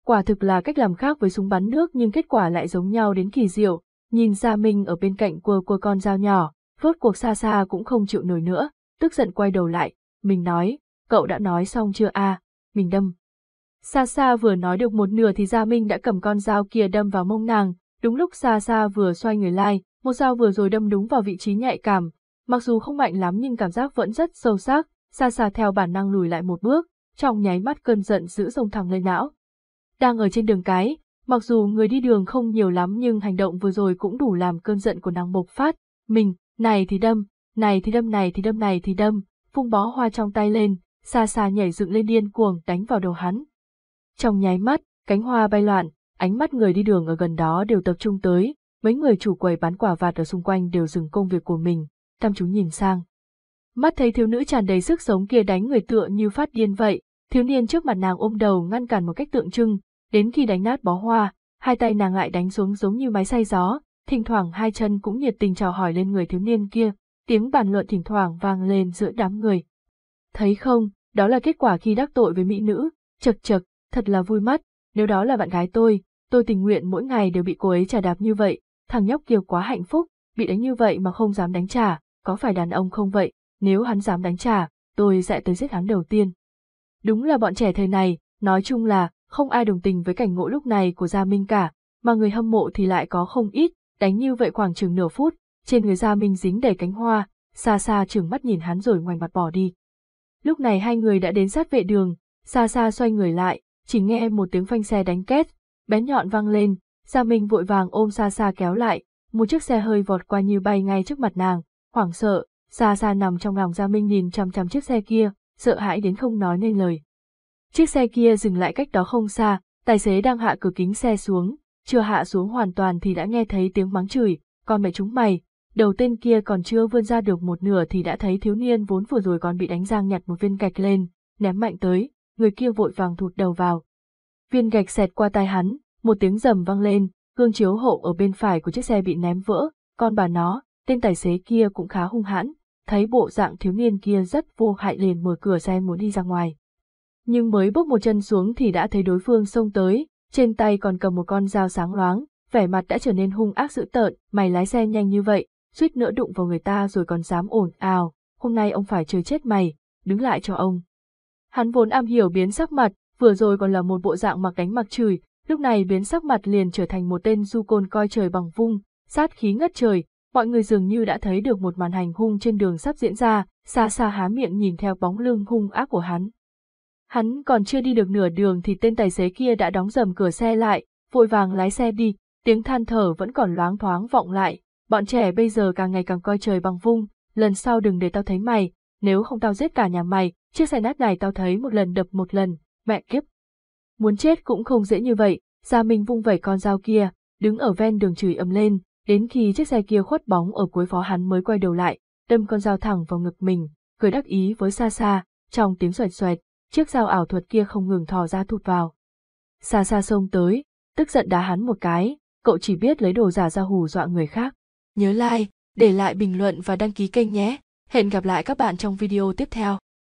Quả thực là cách làm khác với súng bắn nước nhưng kết quả lại giống nhau đến kỳ diệu, nhìn Gia Minh ở bên cạnh quơ quơ con dao nhỏ, vốt cuộc xa xa cũng không chịu nổi nữa, tức giận quay đầu lại, mình nói, cậu đã nói xong chưa a? mình đâm. Xa xa vừa nói được một nửa thì Gia Minh đã cầm con dao kia đâm vào mông nàng, đúng lúc xa xa vừa xoay người lại, một dao vừa rồi đâm đúng vào vị trí nhạy cảm, mặc dù không mạnh lắm nhưng cảm giác vẫn rất sâu sắc, xa xa theo bản năng lùi lại một bước, trong nháy mắt cơn giận dữ rồng thẳng lên não. Đang ở trên đường cái, mặc dù người đi đường không nhiều lắm nhưng hành động vừa rồi cũng đủ làm cơn giận của nàng bộc phát, mình, này thì đâm, này thì đâm này thì đâm này thì đâm, phung bó hoa trong tay lên, xa xa nhảy dựng lên điên cuồng đánh vào đầu hắn. Trong nháy mắt, cánh hoa bay loạn, ánh mắt người đi đường ở gần đó đều tập trung tới, mấy người chủ quầy bán quả vặt ở xung quanh đều dừng công việc của mình, chăm chú nhìn sang. Mắt thấy thiếu nữ tràn đầy sức sống kia đánh người tựa như phát điên vậy, thiếu niên trước mặt nàng ôm đầu ngăn cản một cách tượng trưng, đến khi đánh nát bó hoa, hai tay nàng lại đánh xuống giống như máy xay gió, thỉnh thoảng hai chân cũng nhiệt tình chào hỏi lên người thiếu niên kia, tiếng bàn luận thỉnh thoảng vang lên giữa đám người. Thấy không, đó là kết quả khi đắc tội với mỹ nữ, chật chật, thật là vui mắt, nếu đó là bạn gái tôi, tôi tình nguyện mỗi ngày đều bị cô ấy trả đạp như vậy, thằng nhóc kia quá hạnh phúc, bị đánh như vậy mà không dám đánh trả, có phải đàn ông không vậy, nếu hắn dám đánh trả, tôi sẽ tới giết hắn đầu tiên. Đúng là bọn trẻ thời này, nói chung là, không ai đồng tình với cảnh ngộ lúc này của Gia Minh cả, mà người hâm mộ thì lại có không ít, đánh như vậy khoảng chừng nửa phút, trên người Gia Minh dính đầy cánh hoa, xa xa trừng mắt nhìn hắn rồi ngoảnh mặt bỏ đi. Lúc này hai người đã đến sát vệ đường, xa xa xoay người lại, chỉ nghe một tiếng phanh xe đánh két, bén nhọn vang lên, Gia Minh vội vàng ôm xa xa kéo lại, một chiếc xe hơi vọt qua như bay ngay trước mặt nàng, hoảng sợ, xa xa nằm trong lòng Gia Minh nhìn chằm chằm chiếc xe kia, sợ hãi đến không nói nên lời. Chiếc xe kia dừng lại cách đó không xa, tài xế đang hạ cửa kính xe xuống, chưa hạ xuống hoàn toàn thì đã nghe thấy tiếng mắng chửi, con mẹ chúng mày, đầu tên kia còn chưa vươn ra được một nửa thì đã thấy thiếu niên vốn vừa rồi còn bị đánh giang nhặt một viên gạch lên, ném mạnh tới, người kia vội vàng thụt đầu vào. Viên gạch xẹt qua tai hắn, một tiếng rầm vang lên, gương chiếu hậu ở bên phải của chiếc xe bị ném vỡ, con bà nó, tên tài xế kia cũng khá hung hãn, thấy bộ dạng thiếu niên kia rất vô hại liền mở cửa xe muốn đi ra ngoài. Nhưng mới bước một chân xuống thì đã thấy đối phương xông tới, trên tay còn cầm một con dao sáng loáng, vẻ mặt đã trở nên hung ác dữ tợn, mày lái xe nhanh như vậy, suýt nữa đụng vào người ta rồi còn dám ổn ào, hôm nay ông phải chơi chết mày, đứng lại cho ông. Hắn vốn am hiểu biến sắc mặt, vừa rồi còn là một bộ dạng mặc đánh mặc chửi, lúc này biến sắc mặt liền trở thành một tên du côn coi trời bằng vung, sát khí ngất trời, mọi người dường như đã thấy được một màn hành hung trên đường sắp diễn ra, xa xa há miệng nhìn theo bóng lưng hung ác của hắn. Hắn còn chưa đi được nửa đường thì tên tài xế kia đã đóng dầm cửa xe lại, vội vàng lái xe đi, tiếng than thở vẫn còn loáng thoáng vọng lại, bọn trẻ bây giờ càng ngày càng coi trời bằng vung, lần sau đừng để tao thấy mày, nếu không tao giết cả nhà mày, chiếc xe nát này tao thấy một lần đập một lần, mẹ kiếp. Muốn chết cũng không dễ như vậy, Gia Minh vung vẩy con dao kia, đứng ở ven đường chửi ầm lên, đến khi chiếc xe kia khuất bóng ở cuối phó hắn mới quay đầu lại, đâm con dao thẳng vào ngực mình, cười đắc ý với xa xa, trong tiếng xoẹt xoẹt, chiếc dao ảo thuật kia không ngừng thò ra thụt vào. Xa xa sông tới, tức giận đá hắn một cái, cậu chỉ biết lấy đồ giả ra hù dọa người khác. Nhớ like, để lại bình luận và đăng ký kênh nhé. Hẹn gặp lại các bạn trong video tiếp theo.